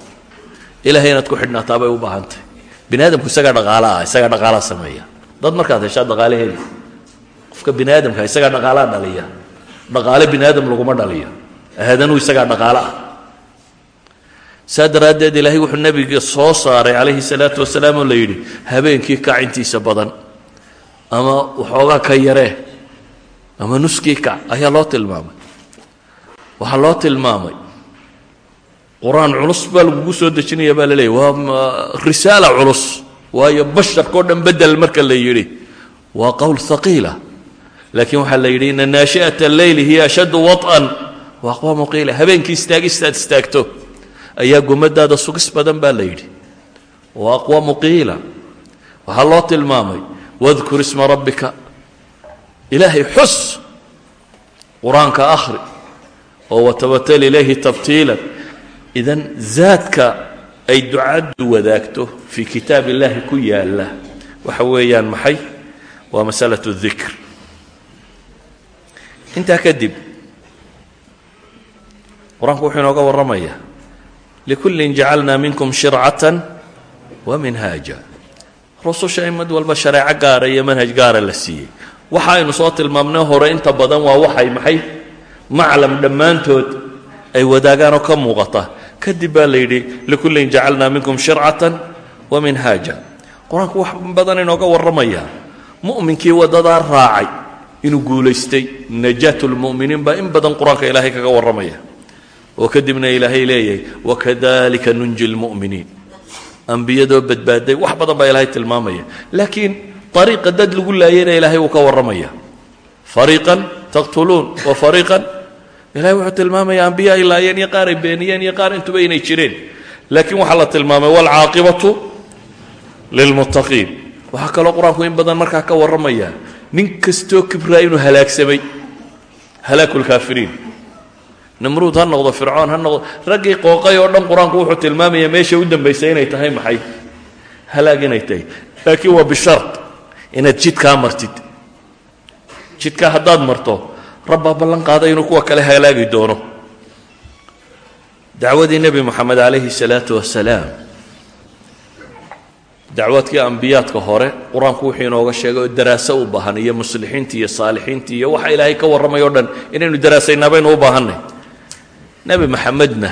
Ilahay inaad ku xidhnaataa bay u baahantahy bini aadamku isagaa dhaqaala ah isagaa dhaqaalaa sameeya. Dad markaad heshaa dhaqaale heli qofka bini aadamka isagaa dhaqaalaa dhaliya. Dhaqaale bini aadam laguma dhaliyo. Ahadanuu isagaa dhaqaalo ah. Saa daraaddeed ilaahay wuxuu nebiga soo saaray calayhi salaatu wasalaam oo la yidhi habeenkii kac intiisa badan ama waxoogaa ka yaree ama nuskii kac ayaa loo tilmaamay. Waxaa loo tilmaamay. Qur'aan culus baa lagugu soo dejinaya baa la leeyay waa risaala culus waayo basharka o dhan bedel marka la yidhi waa qowl haqiila laakiin waxaa la yidhi ina naashi'ata alleyli hiya ashaddu waط'an wa aqwaamu qiila habeenkii istaagistaad istaagto. Ayaa gomadaada sugis badan baa la yidhi. Wa aqwaamu qiila waxaa loo tilmaamay wadkur isma rabbika. Ilaahay xus qur'aanka akhri oo watabatal ilayhi tabtiilan. Idan zaadka ay ducaddu wadaagto fii kitaab illaahi ku yaalla waxa weeyaan maxay? Waa masalatu dikr intaa kadib qur'aanku wuxuu inooga warramayaa likullin jacalnaa minkum shircatan wa minhaaja. Rususha in mid walba shareeco gaara iyo manhaj gaara la siiyey. Waxa aynu soo tilmaamnay hore inta badan waa waxay maxay? Maclam dhammaantood ay wadaagaan oo ka muuqata. Kadib baa la yidhi likullin jacalnaa minkum shircatan wa minhaaja. Qur'aanku wax badan inooga warramaya. Mu'minkii waddadaa raacay inuu guulaystay najaat lmu'miniin baa in badan qur'aanka ilaahay kaga warramaya. Oo kadibna ilaahay leeyahay wakadalika nunji lmu'miniin ambiyadoo badbaaday wax badan baa ilaahay tilmaamaya. Laakiin ariiqa dad lagu laayayna ilaahay wuu ka warramaya. Fariiqan taqtuluun wa fariiqan ilahay wuxuu tilmaamaya ambiya ay laayeen iyo qaar ay beeniyeen iyo qaar intuba inay jireen. Laakiin waxaa la tilmaamay waalcaaqibatu lilmuttaqiin waxaa kaloo qur'aanku in badan markaa ka warramaya nin kibraa inuu halaagsamay halaaku lkaafiriin namruud ha noqdo fircoon ha noqdo. Raggii qooqay oo dhan qur'aanku wuxuu tilmaamaya meesha u dambaysay inay tahay maxay? Halaag inay tahay. Laakiin waa bishart inaad jidkaa martid. Jidkaa haddaad marto rabbaa ballan qaaday inuu kuwa kale halaagi doono. Dacwadii nebi moxamed calayhi salaatu wasalaam dacwaadkii ambiyaadka hore qur'aanku wuxuu inooga sheegay oo u baahan iyo muslixiintii iyo saalixiintii iyo waxa ilaahay ka warramay o dhan inaynu daraasaynaa baynu u baahannay nebi maxamedna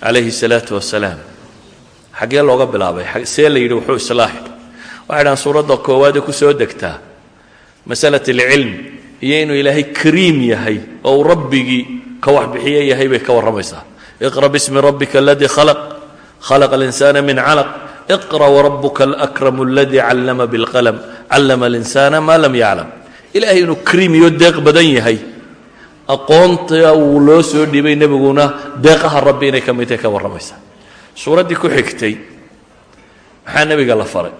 calayhi salaatu wasalaam xaggee looga bilaabay see la yidhi wuxuu islaaxi. Waxay dhahaan suuradda koowaad ee ku soo degtaa masalat alcilm iyo inuu ilaahay kariim yahay oo uu rabbigii ka waxbixiye yahay bay ka warramaysaa. Iqra bismi rabbika aladii khalaq khalaqa alinsaana min calaq iqra warabuka alakramu aladii callama bilqalam callama alinsaana maa lam yaclam ilaahay inuu kariim iyo deeq badan yahay aqoonta uu loo soo dhiibay nebiguna deeqaha rabbi inay ka mid tahay ka warramaysaa suuraddii ku xigtay maxaa nebiga la faray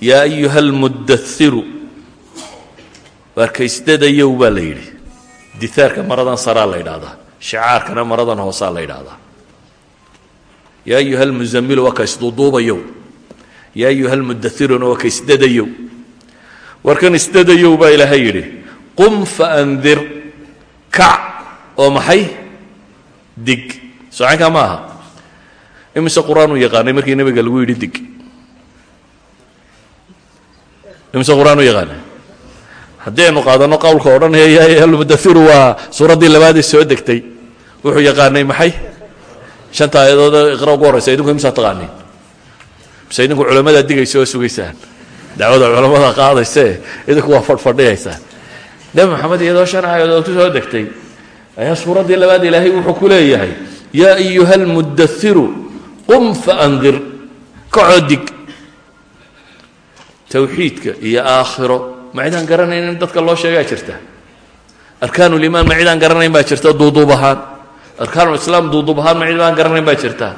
yaa ayuha almuddairu waarkaysdadayow baa la yidhi ditaarka maradan saraa la shicaarkana maradan hoosaa la yidhaahdaa yaa ayuha almuzamilu waa kaysduuduubayow yaa ayuha almudairuna waa kaysdadayow warkan isdadayow baa ilaahay yidhi qum faandir kac oo maxay dig socankaa ma aha imise qur'aan uu yaqaanay markii nebiga lagu yidhi dig imise qur'aan u yaqaanay haddii aynu qaadanno qowlka odhanaya ayuhalmudairu waa suuraddii labaadee soo degtay wuxuu yaqaanay maxay shanta aayadood iqra ugu horraysa idinku imsaa taqaaniin mise idinku culammadaa digaysa oo sugaysaan. Dacwada culammada qaadayse idinku waa fadhfadhiyaysaan nebi moxamed iyadoo shan aayadood ku soo degtay ayaa suuraddii labaad ilaahay wuxuu ku leeyahay yaa ayuha almuddairu qum faandir. Kacoo dig. Tawxiidka iyo aakhiro ma cidaan garanayn in dadka loo sheegaa jirta. Arkaanulimaan ma cidaan garanayn baa jirta duuduub ahaan arkaanulislaam duuduub ahaan ma cidaan garanayn baa jirta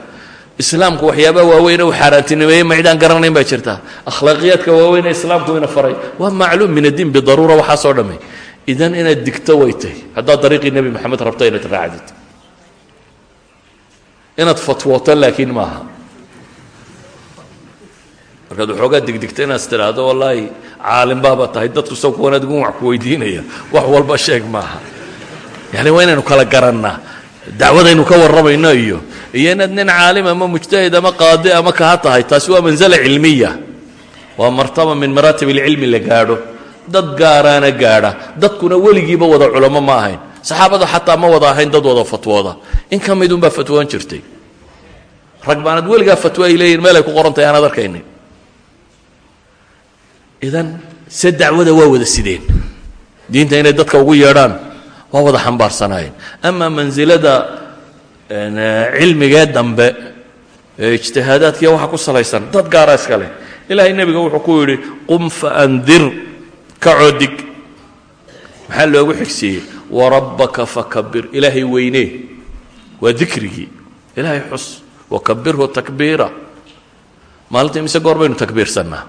islaamku waxyaabaha waaweyn uu xaaraantinimeeyey ma cidaan garanayn baa jirta akhlaaqiyaadka waaweyn islaamku ina faray waa macluum min addiin bidaruura waxaasoo dhamme idan inaad digto way tahay. Haddaad dariiqii nebi moxamed rabto inaad raacdid. Inaad fatwooto laakiin maaha markaad waxoogaa digdigta inaad is tidhaahdo wallaahi caalimbaaba tahay. Dadku sa kuwan adigu wax ku weydiinaya wax walba sheeg maaha yani waa inaynu kala garannaa dacwadaynu ka warramayno iyo iyo inaad nin caalim ama mujtahid ama qaadi ama kaha tahay taasi waa manzala cilmiya. Waa martaba min maraatib alcilmi la gaadho. Dad gaaraana gaadha. Dadkuna weligiiba wada culamo ma ahayn. Saxaabada xataa ma wada ahayn dad wada fatwooda. In ka midunbaa fatwoon jirtay. Rag baanad weligaa fatwo ay leeyihiin meel ay ku qoran tahay aanaad arkaynin. Idan se dacwada waa wada sideen. Diinta inay dadka ugu yeedhaan waa wada xambaarsanaayeen ama mansilada cilmigee dambe ee waxa ku salaysan dad gaara iska leh. Ilaahay nebiga wuxuu ku yidhi qum faandir kacoo dig maxaa loogu xigsiiyey? Warabbaka fakabir ilaahay weynee waa dikrigii. Ilaahay xus. Wakabirhu takbiira. Maalinta imise goor baynu takbiirsannaa.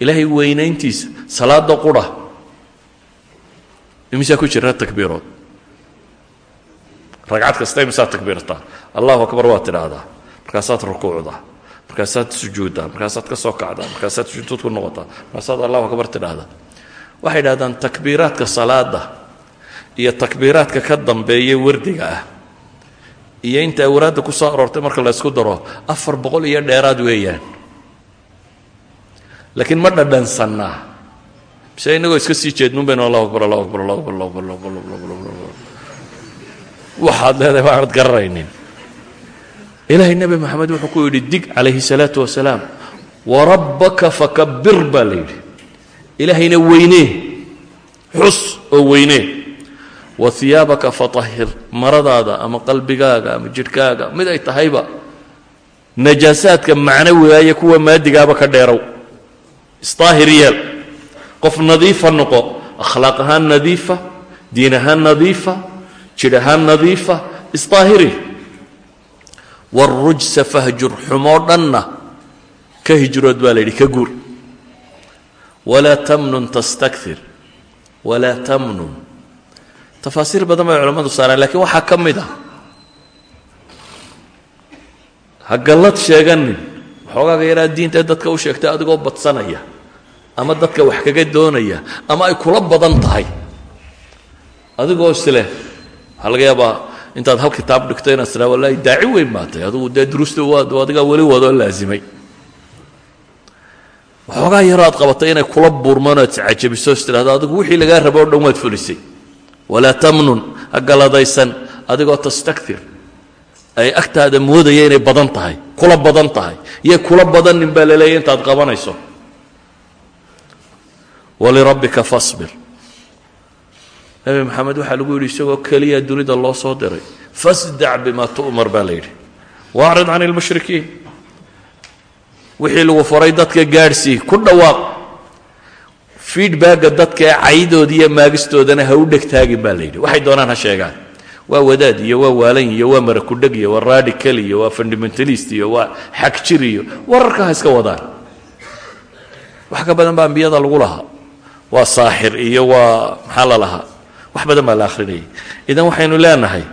Ilaahay weynayntiisa salaada qura imisaa ku jira takbiirood ragcad kasta imisaa takbiirtaa allahu akbar waad tidhaahdaa markaasaad rukuucdaa markaasaad sujuuddaa markaasaad ka soo kacdaa markaasaad sujuud ku noqotaa markaasaad allahu akbar tidhaahdaa waxay idhahdaan takbiiraadka salaada iyo takbiiraadka ka dambeeya wardiga ah iyo inta awraadda ku soo aroortay marka la ysku daro afar boqol iyo dheeraad weeyaan laakiin ma dhadhansannaa mise inagoo iska sii jeednuun baynu allahu akbar allahu akbar allahu akbar allahu akbar allahu akbar allahu akbar waxaad leedahay waanad garanaynin ilaahay nebi moxamed wuxuu ku yidhi dig calayhi salaatu wasalaam warabbaka fakabir baa la yidhi ilaahayna weynee xus oo weynee wa hiyaabaka fatahir maradaada ama qalbigaaga ama jidhkaaga mid ay tahayba najaasaadka macnawiga iyo kuwa maadigaaba ka dheerow isdaahir yeel qof nadiifa noqo akhlaaq ahaan nadiifa diin ahaan nadiifa jidh ahaan nadiifa isdaahiri warujsa fahjur xumoo dhanna ka hijrood baa la yidhi ka guur. Walaa tamnun tastakir walaa tamnun. Tafaasiir badan bay culammadu saareen lakiin waxaa ka mid ah. Ha gallad sheeganin waxoogaaga yaraa diinta dadka u sheegtay adigoo badsanaya ama dadka wax kaga doonaya ama ay kula badan tahay. Adigoo isleh waxaa laga yaabaa intaad hal kitaab dhigto inaad tiraa wallaahi daaci weyn baa adigu dee duruusta waad adigaa weli wadoo laasimay waxoogaa yaroo qabatay inay kula buurmaan oad iscajabiso is adigu wixii lagaa rabo dhan waad fulisay. Walaa tamnun ha adigoo tastaktir ay agtaada moodaya inay badan tahay kula badan tahay. Iyo kula badanin baa laleeya intaad qabanayso walirabbika fasbir. Nebi maxamed waxaa lagu yidhi isagoo keliya dunida loo soo diray fasdac bima tu'mar baa la yidhi. Waacrid can ilmushrikiin wixii lagu faray dadka gaadhsii ku dhawaaq. Feedbacka dadka ee caydooda iyo maagistoodana ha u dhegtaagin baa la yidhi. Waxay doonaan ha sheegaan. Waa wadaad iyo waa waalan iyo waa marakudheg iyo waa radical iyo waa fundamentalist iyo waa xagjir iyo wararka ha iska wadaan. Wax ka badan baa ambiyada lagu lahaa waa saaxir iyo waa maxaa la lahaa? Wax badan baa la akhrinayay. Idan waxaynu leenahay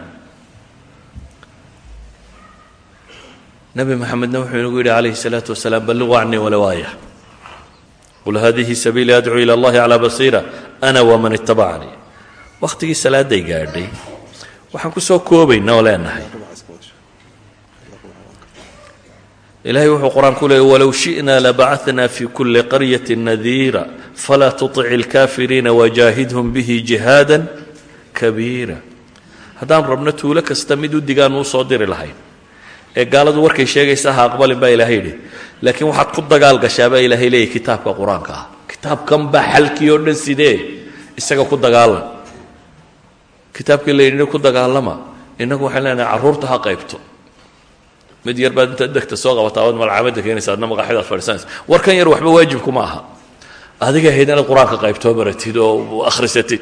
nabi maxamedna wuxuu inagu yidhi calayhi salaatu wasalaam balliquu canii walow qul haadihi sabiilii adcuu ila allahi calaa basiira ana waman itabacanii wakhtigii salaaday gaadhay. Waxaan ku soo koobaynao leenahay. ilahay wuxuu qur'aan ku leeyay walow shi'na labacatna fi kuli qaryati nadiira falaa tuطic اlkaafiriina wajaahidhum bihi jihaada kabiira. Haddaan rabno tuulo kasta mid u digaan uusoo diri lahayn ee gaaladu warkay sheegaysa ha aqbalin baa ilaahay yidhi laakiin waxaad ku dagaal gashaabaa ilaahay leeyahy kitaabka qur'aanka ah. Kitaabkan baa xalkii oo dhan sidee? Isaga ku dagaalan kitaabkii la yidhi ku dagaalama innagu waxaan leenahay carruurta ha qaybto mid yar baad intaad degta soo qabataa waad malcaamadda keenaysa adna maqaaxidaad fadhiisanaysa warkan yar waxba waajibkuma aha. Adiga ahayd inaad qur'aanka qaybtoo baratid oo akhrisatid.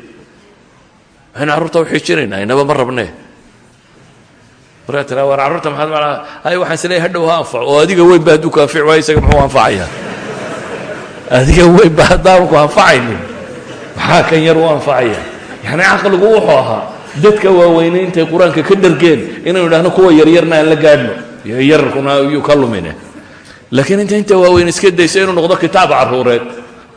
Waxaynu carruurta u xiijinaynaa inaba ma rabnee markaa tiraa war carruurta maxaad macnaa hay waxaan is leeyahay hadhow ha anfaco. Oo adiga weyn ba hadduu ku anfici waayo isaga muxuu anfacaya? Adiga weyn ba haddaan ku anfacaynin. Maxaa kan yar u anfacaya? Yacni caqligu wuxuu ahaa. Dadka waaweyne intay qur'aanka ka dhargeen inaynu idhahno kuwa yaryarna aan la gaadhno yararkuna yuu ka lumine laakiin inta inta waaweyn iska dayso inuu noqdo kitaab carruureed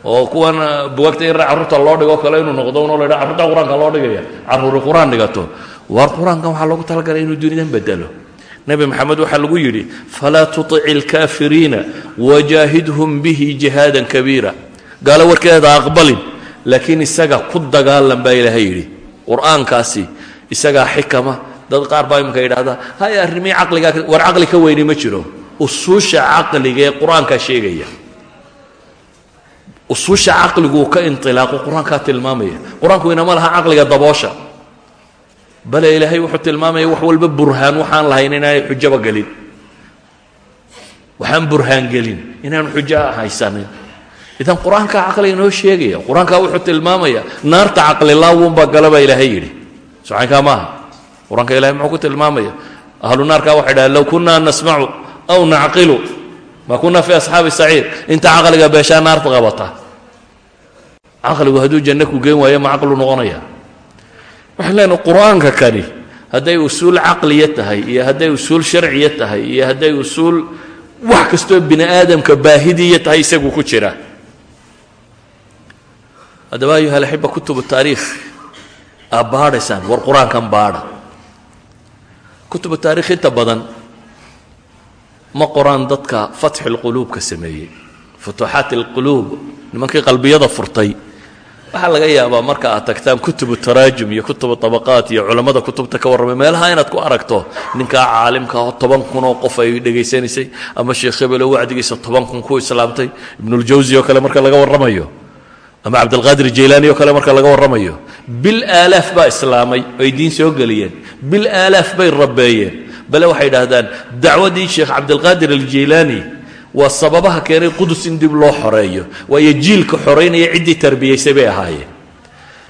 oo kuwan bugaagta yar carruurta loo dhigo kale inuu noqdo unoo la ydhaha carruurta qur'aanka loo dhigaya. Carruuri qur'aan dhigato. War qur'aankan waxaa loogu talagalay inuu dunidan bedelo nebi maxamed waxaa lagu yidhi falaa tuطic اlkaafiriina wajaahidhum bihi jihaadan kabiira. Gaalo warkeeda aqbalin laakiin isaga ku dagaalan baa ilaahay yidhi. Qur'aankaasi isagaa xikama dad qaar baa iminka yidhahda hay arrimii caqligaa war caqli ka weyni ma jiro. Usuusha caqliga ee qur'aankaa sheegaya. Usuusha caqliguu ka inilaaqo qur'aankaa tilmaamaya. Qur'aanku inama laha caqliga daboosha. Bale ilaahay wuxuu tilmaamaya wax walba burhaan waxaan lahayn inaanay xujaba gelin. Waxaan burhaan gelin inaanu xujo haysanin. Idan qur'aankaa caqliga inoo sheegaya qur'aankaa wuxuu tilmaamaya naarta caqlilaawunbaa gala baa ilaahay yidhi. Socaynkaa maaha qur'aanka ilahay muxuu ku tilmaamaya ahlu naarkaa waxay dhahaan low kunaa nasmacu aw nacqilu ma kunaa fi asxaabi saciir. Inta caqliga beeshaa naarta qabata. Caqligu hadduu janno ku geen waayo ma caqlu noqonaya. Waxaan leenahay qur'aanka kani hadday usuul caqliya tahay iyo hadday usuul sharciya tahay iyo hadday usuul wax kastoo bini aadamka baahidiya tahay isagu ku jira. Haddaba ayuha alaxiba kutubu taariikh aa baadhaysaan war qur'aankan baadha kutubu taarikh inta badan ma qoraan dadka fatxi lquluubka sameeyey. Futuuxaat alquluub nimankii qalbiyada furtay. Waxaa laga yaabaa marka aad tagtaan kutubu taraajum iyo kutubu tabaqaat iyo culammada kutubta ka warramay meelaha inaad ku aragto ninkaa caalimka oo toban kun oo qof ay dhegaysanaysay ama sheekh hebeloo wacdigiisa toban kun ku islaamtay ibnuljawsi oo kale marka laga warramayo ama cabdilqaadir jaylaani oo kale marka laga warramayo bil aalaaf baa islaamay ay diin soo geliyeen. Bil aalaaf bay rabeeyeen bale waxay idhaahdaan dacwaddii sheekh cabdilqaadir aljaylaani waa sababaha keenay qudus in dib loo xoreeyo waayo jiilka xoraynaya ciddii tarbiyaysay bay ahaayeen.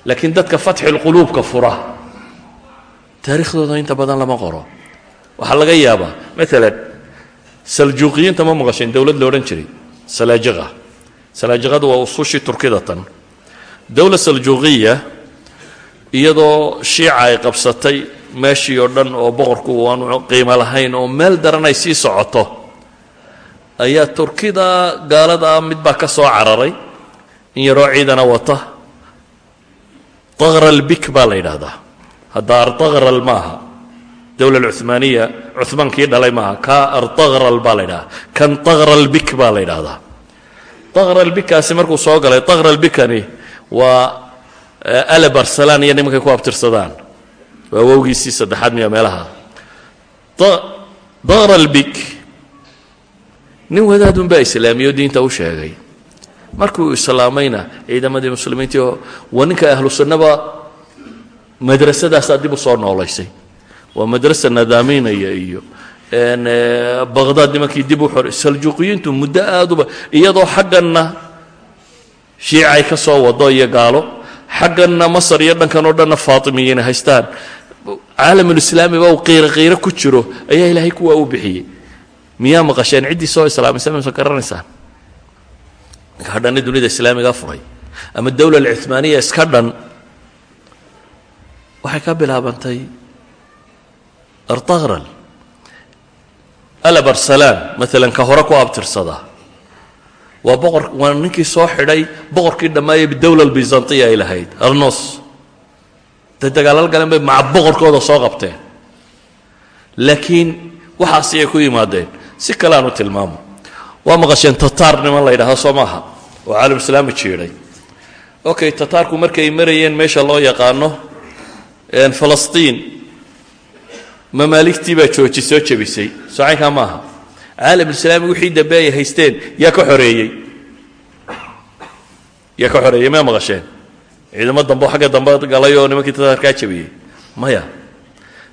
Laakiin dadka fatxilquluubka fura. Taariikhdooda inta badan lama qoro. Waxaa laga yaabaa maalan saljuuqiyiinta ma maqasheen dowlad lo odhan jiray salaajiqa salaajiqadu waa usushii turkida tan dowla saljuuqiya iyadoo shiica ay qabsatay meeshii oo dhan oo boqorku aanu qiimo lahayn oo meel daran ay sii socoto ayaa turkida gaalada ah mid baa ka soo cararay in yaroo ciidana wata. Taqralbik baa la yidhaahdaa. Hadda artaqral maaha. Dowla alcumaaniya cumaan dhalay maaha. Ka artaqral baa la ydhahdaa kan taqralbik baa la yidhaahdaa taqralbikaasi markuu soo galay taqralbikani waa eh, ale barsalaan iyo nimankay ku abtirsadaan. Waa wowgiisii saddexaad miya meelaha. Taqralbik nin wadaadun baa islaamiyo diinta u sheegay. Markuu islaamayna ciidamadii muslimiintii oo waa ninka ahlu madrasadaasaa dib u soo noolaysay. Waa madrasa nadaaminaya iyo baqdaad nimankii dib u xoray saljuuqiyiintu muddo aaduba iyadoo xagganna shiicay ka soo wado iyo gaalo xagganna masar iyo dhankan oo dhanna faatimiyiina haystaan. Caalamulislaami ba uu qiiro qiiro ku jiro ayaa ilaahay kuwaa u bixiyey. Miyaa maqasheen? Ciddii soo islaamaysa maysan garanaysaan ninka hadhanna dunida islaamiga furay ama dowla alcumaaniya iska dhan waxay ka bilaabantay artaqral alabarsalaan maalan ka hore ku abtirsada. Waa boqor waa ninkii soo xidhay boqorkii dhammaayey bidowla albizantiya ay lahayd arnos dee dagaalal galeen bay maca boqorkooda soo qabteen. Laakiin waxaasi ay ku yimaadeen. Si kale aan tilmaamo. Waa maqasheen tataar niman la yidhahdo soo maaha. Oo caalamuislaami jiidhay okay tataarku markay marayeen meesha loo yaqaano falastiin mamaaligtii baa jooji soo jebisay. Socaynkaa maaha. Caalamulislaami wixii dambe ay haysteen yaa ka xoreeyey yaa ka xoreeyey ma maqasheen? Ciidamo dambe xagga dambe galay oo nimankii tataarkaa jabiyey. Maya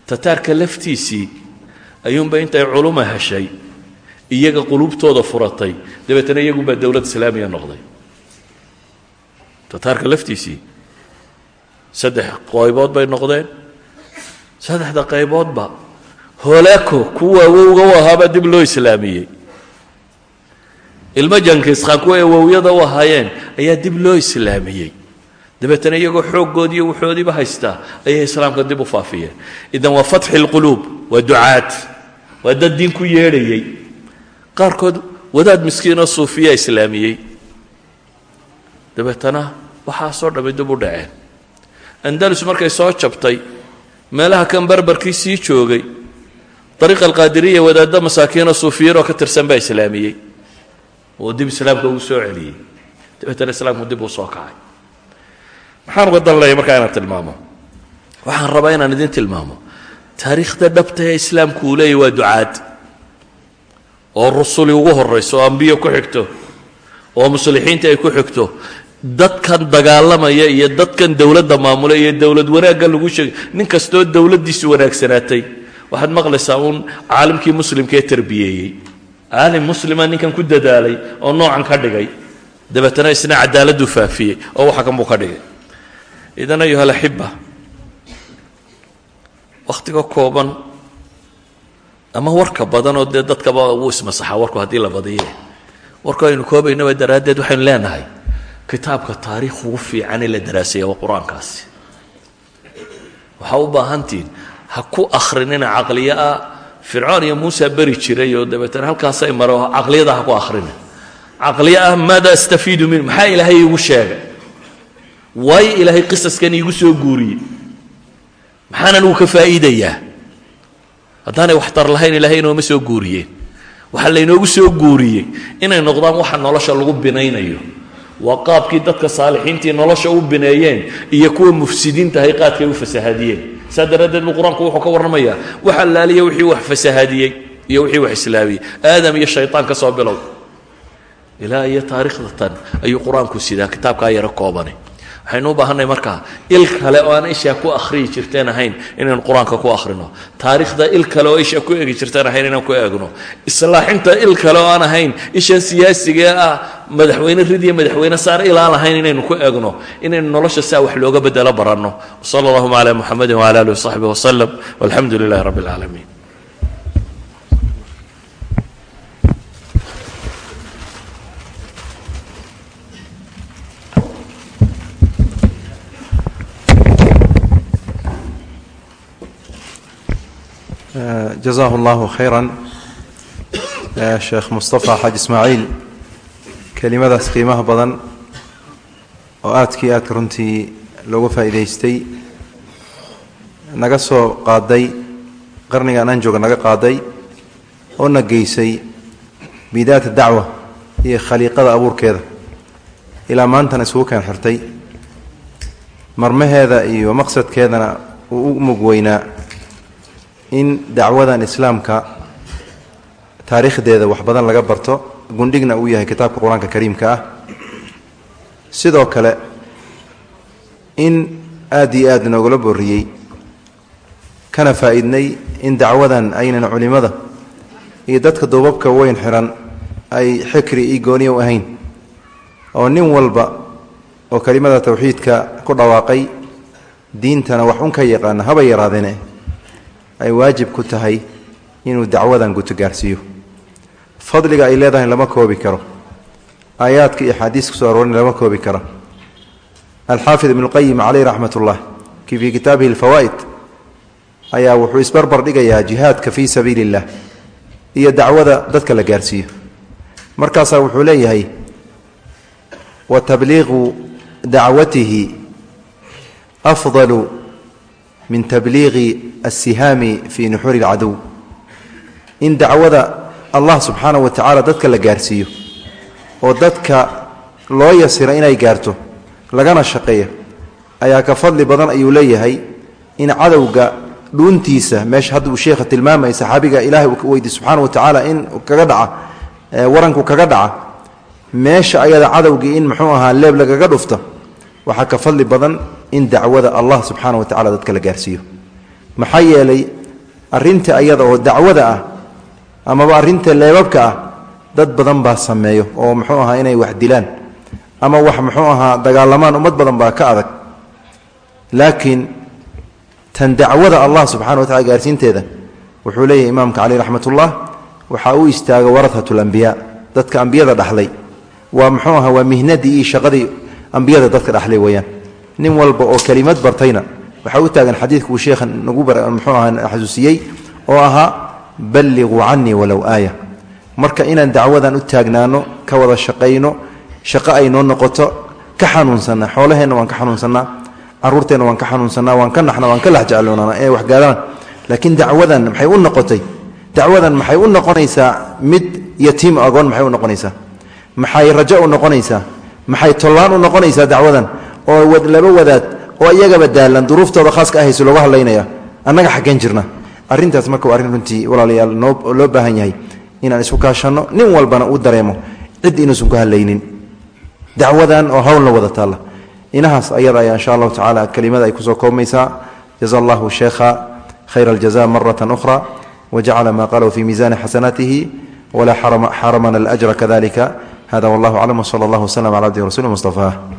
tataarka laftiisii ayuunba intay culuma heshay iyaga quluubtooda furatay. Dabeetana iyagunbaa dowlad islaamiya noqday. Tataarka laftiisii saddex qaybood bay noqdeen saddexda qayboodba holaako kuwa awowga u ahaabaa dib loo islaamiyey. Ilmo jankiskhan kuwa awowyada u ahaayeen ayaa dib loo islaamiyey. Dabeetana iyagoo xooggoodiiyo waxoodiiba haystaa ayay islaamka dib u faafiyeen. Idan waa fatxi اlquluub waa ducaad waa dad diin ku yeedhayey qaarkood wadaad miskiinoo suufiya islaamiyey. Dabeetana waxaasoo dhammi dib u dhaceen. Andalus markay soo jabtay meelaha kan barbarkii sii joogay. Dariiqa alqaadiriya wadaadda masaakiinoo suufiyiinoo ka tirsan baa islaamiyey. Oo dib islaamka uu soo celiyey. Dabeetana islaamku dib uu soo kacay. Maxaan uga danlaya markaa inaan tilmaamo. Waxaan rabaa inaan idin tilmaamo. Taariikhda dhabta ee islaamku uu leeyahy waa ducaad. Oo rusuli ugu horayso oo ambiyo ku xigto oo muslixiinta ay ku xigto dadkan dagaalamaya iyo dadkan dowladda maamula iyo dowlad wanaagga lagu sheegay. Nin kastoo dowladdiisu wanaagsanaatay waxaad maqlaysaa uun caalimkii muslimkaee tarbiyeeyey caalim muslima ninkan ku dadaalay oo noocan ka dhigay. Dabeetana isna cadaaladdu faafiyey oo waxa kan buu ka dhigay. Idan ayuha alaxiba wakhtiga kooban ama warka badan oo dee dadkaba wuu ismasaxaa warku haddii la badiye. Warku aynu koobaynaba daraaddeed waxaynu leenahay kitaabka taariikh ugu fiican ee la daraaseeya waa qur'aankaasi. Waxaa u baahantihin ha ku akhrinina caqliyo ah fircoon iyo muusa beri jiray oo dabeetana halkaasay maro caqliyada ha ku akhrina. Caqliyo ah maada astafiidu min maxaa ilaahay iigu sheegay? Waayo ilaahay qisaskan iigu soo guuriyey. Maxaan anigu ka faa'iidayaa? Haddaanay waxtar lahayn ilaahay inooma soo guuriyeen. Waxaa laynoogu soo guuriyey inay noqdaan waxa nolosha lagu binaynayo waa qaabkii dadka saalixiintii nolosha u bineeyeen iyo kuwa mufsidiintahay qaadkay u fasahadiyeen saa daraaddeed buu qur'aanku wuxuu ka warramayaa wax allaaliya wixii wax fasahadiyey iyo wixii wax islaamiyey aadam iyo shaytaan ka soo bilow. Ilaa iyo taariikhda tan ayuu qur'aanku sidaa kitaabkaa yaro koobane waxaynu u baahanay markaa il kale oo aan ishaa ku akhriyi jirteen ahayn inaynu qur'aanka ku akhrino. Taariikhda il kale oo isha ku egi jirteen ahayn inaan ku eegno. Islaaxinta il kale oo aan ahayn ishan siyaasiga ah madaxweyne ridiya madaxweyne saar ilaan ahayn inaynu ku eegno. Inaynu nolosha saa wax looga bedelo baranno. Wsala allahuma cala muxamedi wala alih wasaxbi waslem walxamdu lilahi rabbi اlcaalamiin jazaahu allahu khayran sheekh mustafa xaaj ismaaciil kelimadaas qiimaha badan oo aadkii aadka runtii looga faa'iidaystay naga soo qaaday qarnigan aan jooga naga qaaday oo na geysay bidaata dacwa iyo khaliiqada abuurkeeda ilaa maantana isugu keen xirtay marmaheeda iyo maqsadkeedana uu u mug weynaa in dacwadan islaamka taariikhdeeda wax badan laga barto gundhigna uu yahay kitaabka qur'aanka kariimka ah. Sidoo kale in aad iyo aad noogala booriyey kana faa'iidnay in dacwadan aynan culimmada iyo dadka duubabka weyn xiran ay xikri iyo u ahayn. Oo nin walba oo kelimada tawxiidka ku dhawaaqay diintana wax un ka yaqaana haba yaraadeene ay waajib ku tahay inuu dacwadan guto gaarsiiyo. Fadliga ay leedahay lama koobi karo. Aayaadka iyo axaadiis ku soo aroorin lama koobi karo. Alxaafid ibnuqayim caleyh raxmat ullah fii kitaabihi alfawaa'id ayaa wuxuu isbarbar dhigayaa jihaadka fii sabiili illah iyo dacwada dadka la gaarsiiyo. Markaasaa wuxuu leeyahay wa tabliiqu dacwatihi afdalu min tabliiqi assihaami fii nuxuri lcadow in dacwada allah subxaana wa tacaala dadka la gaarsiiyo oo dadka loo yasiro inay gaarto lagana shaqeeyo ayaa ka fadli badan ayuu leeyahay in cadowga dhuuntiisa meesha hadda uu sheekha tilmaamay saxaabiga ilahay uu weydiy subxaana wa tacaala in kaga dhaca waranku kaga dhaca meesha ayada cadowgii in muxuu ahaa leeb lagaga dhufto waxaa ka fadli badan in dacwada allah subxaana wa tacala dadka la gaarsiiyo. Maxaa yeelay arinta ayada oo dacwada ah amaba arinta leebabka ah dad badan baa sameeyo oo muxuu ahaa inay wax dilaan ama wax muxuu ahaa dagaalamaan ummad badan baa ka adag. Laakiin tan dacwada allah subxana wa tacala gaarsiinteeda wuxuu leeyahay imaamka caleyh raxmatullah waxaa u istaaga warahat lambiyaa dadka ambiyada dhaxlay. Waa muxuu ahaa waa mihnadii iyo shaqadii ambiyada dadka dhaxlay weeyaan nin walba oo kelimad bartayna. Waxaa u taagan xadiidku uu sheekha nagu muxuu ahaa xasuusiyey oo ahaa balliquu canii walow aaya. Marka inaan dacwadan u taagnaano ka wada shaqayno shaqo ay noo noqoto ka xanuunsanna xoolaheenna waan ka xanuunsannaa caruurteenna waan ka xanuunsannaa waan ka naxna waan ka laxjecloonana ee waxgaadaan laakiin dacwadan maxay u noqotay? Dacwadan maxay u noqonaysaa mid yatiim agoon maxay u noqonaysaa? Maxay rajo u noqonaysaa? Maxay tollaan u noqonaysaa dacwadan oo laba wadaad oo iyagaba daalan duruuftooda khaaska ahayso looga hadlaynaya annaga xaggeen jirna. Arrintaas marka waa runtii walaalayaal loo baahan yahay inaan isku kaashanno nin walbana uu dareemo cid inuusan ku hadlaynin. Dacwadan oo howlna wada taalla. Inahaas ayada ayaa insha allahu tacaala kelimada ay ku soo koobmaysaa. Jaza allahu sheekha khayra aljaza maratan ukhra wajacala ma qalahu fi miisani xasanaatihi walaa xaramana alajra kadalika hada wallahu aclam wsala allah wslm cala abdihi rasuli mustafaah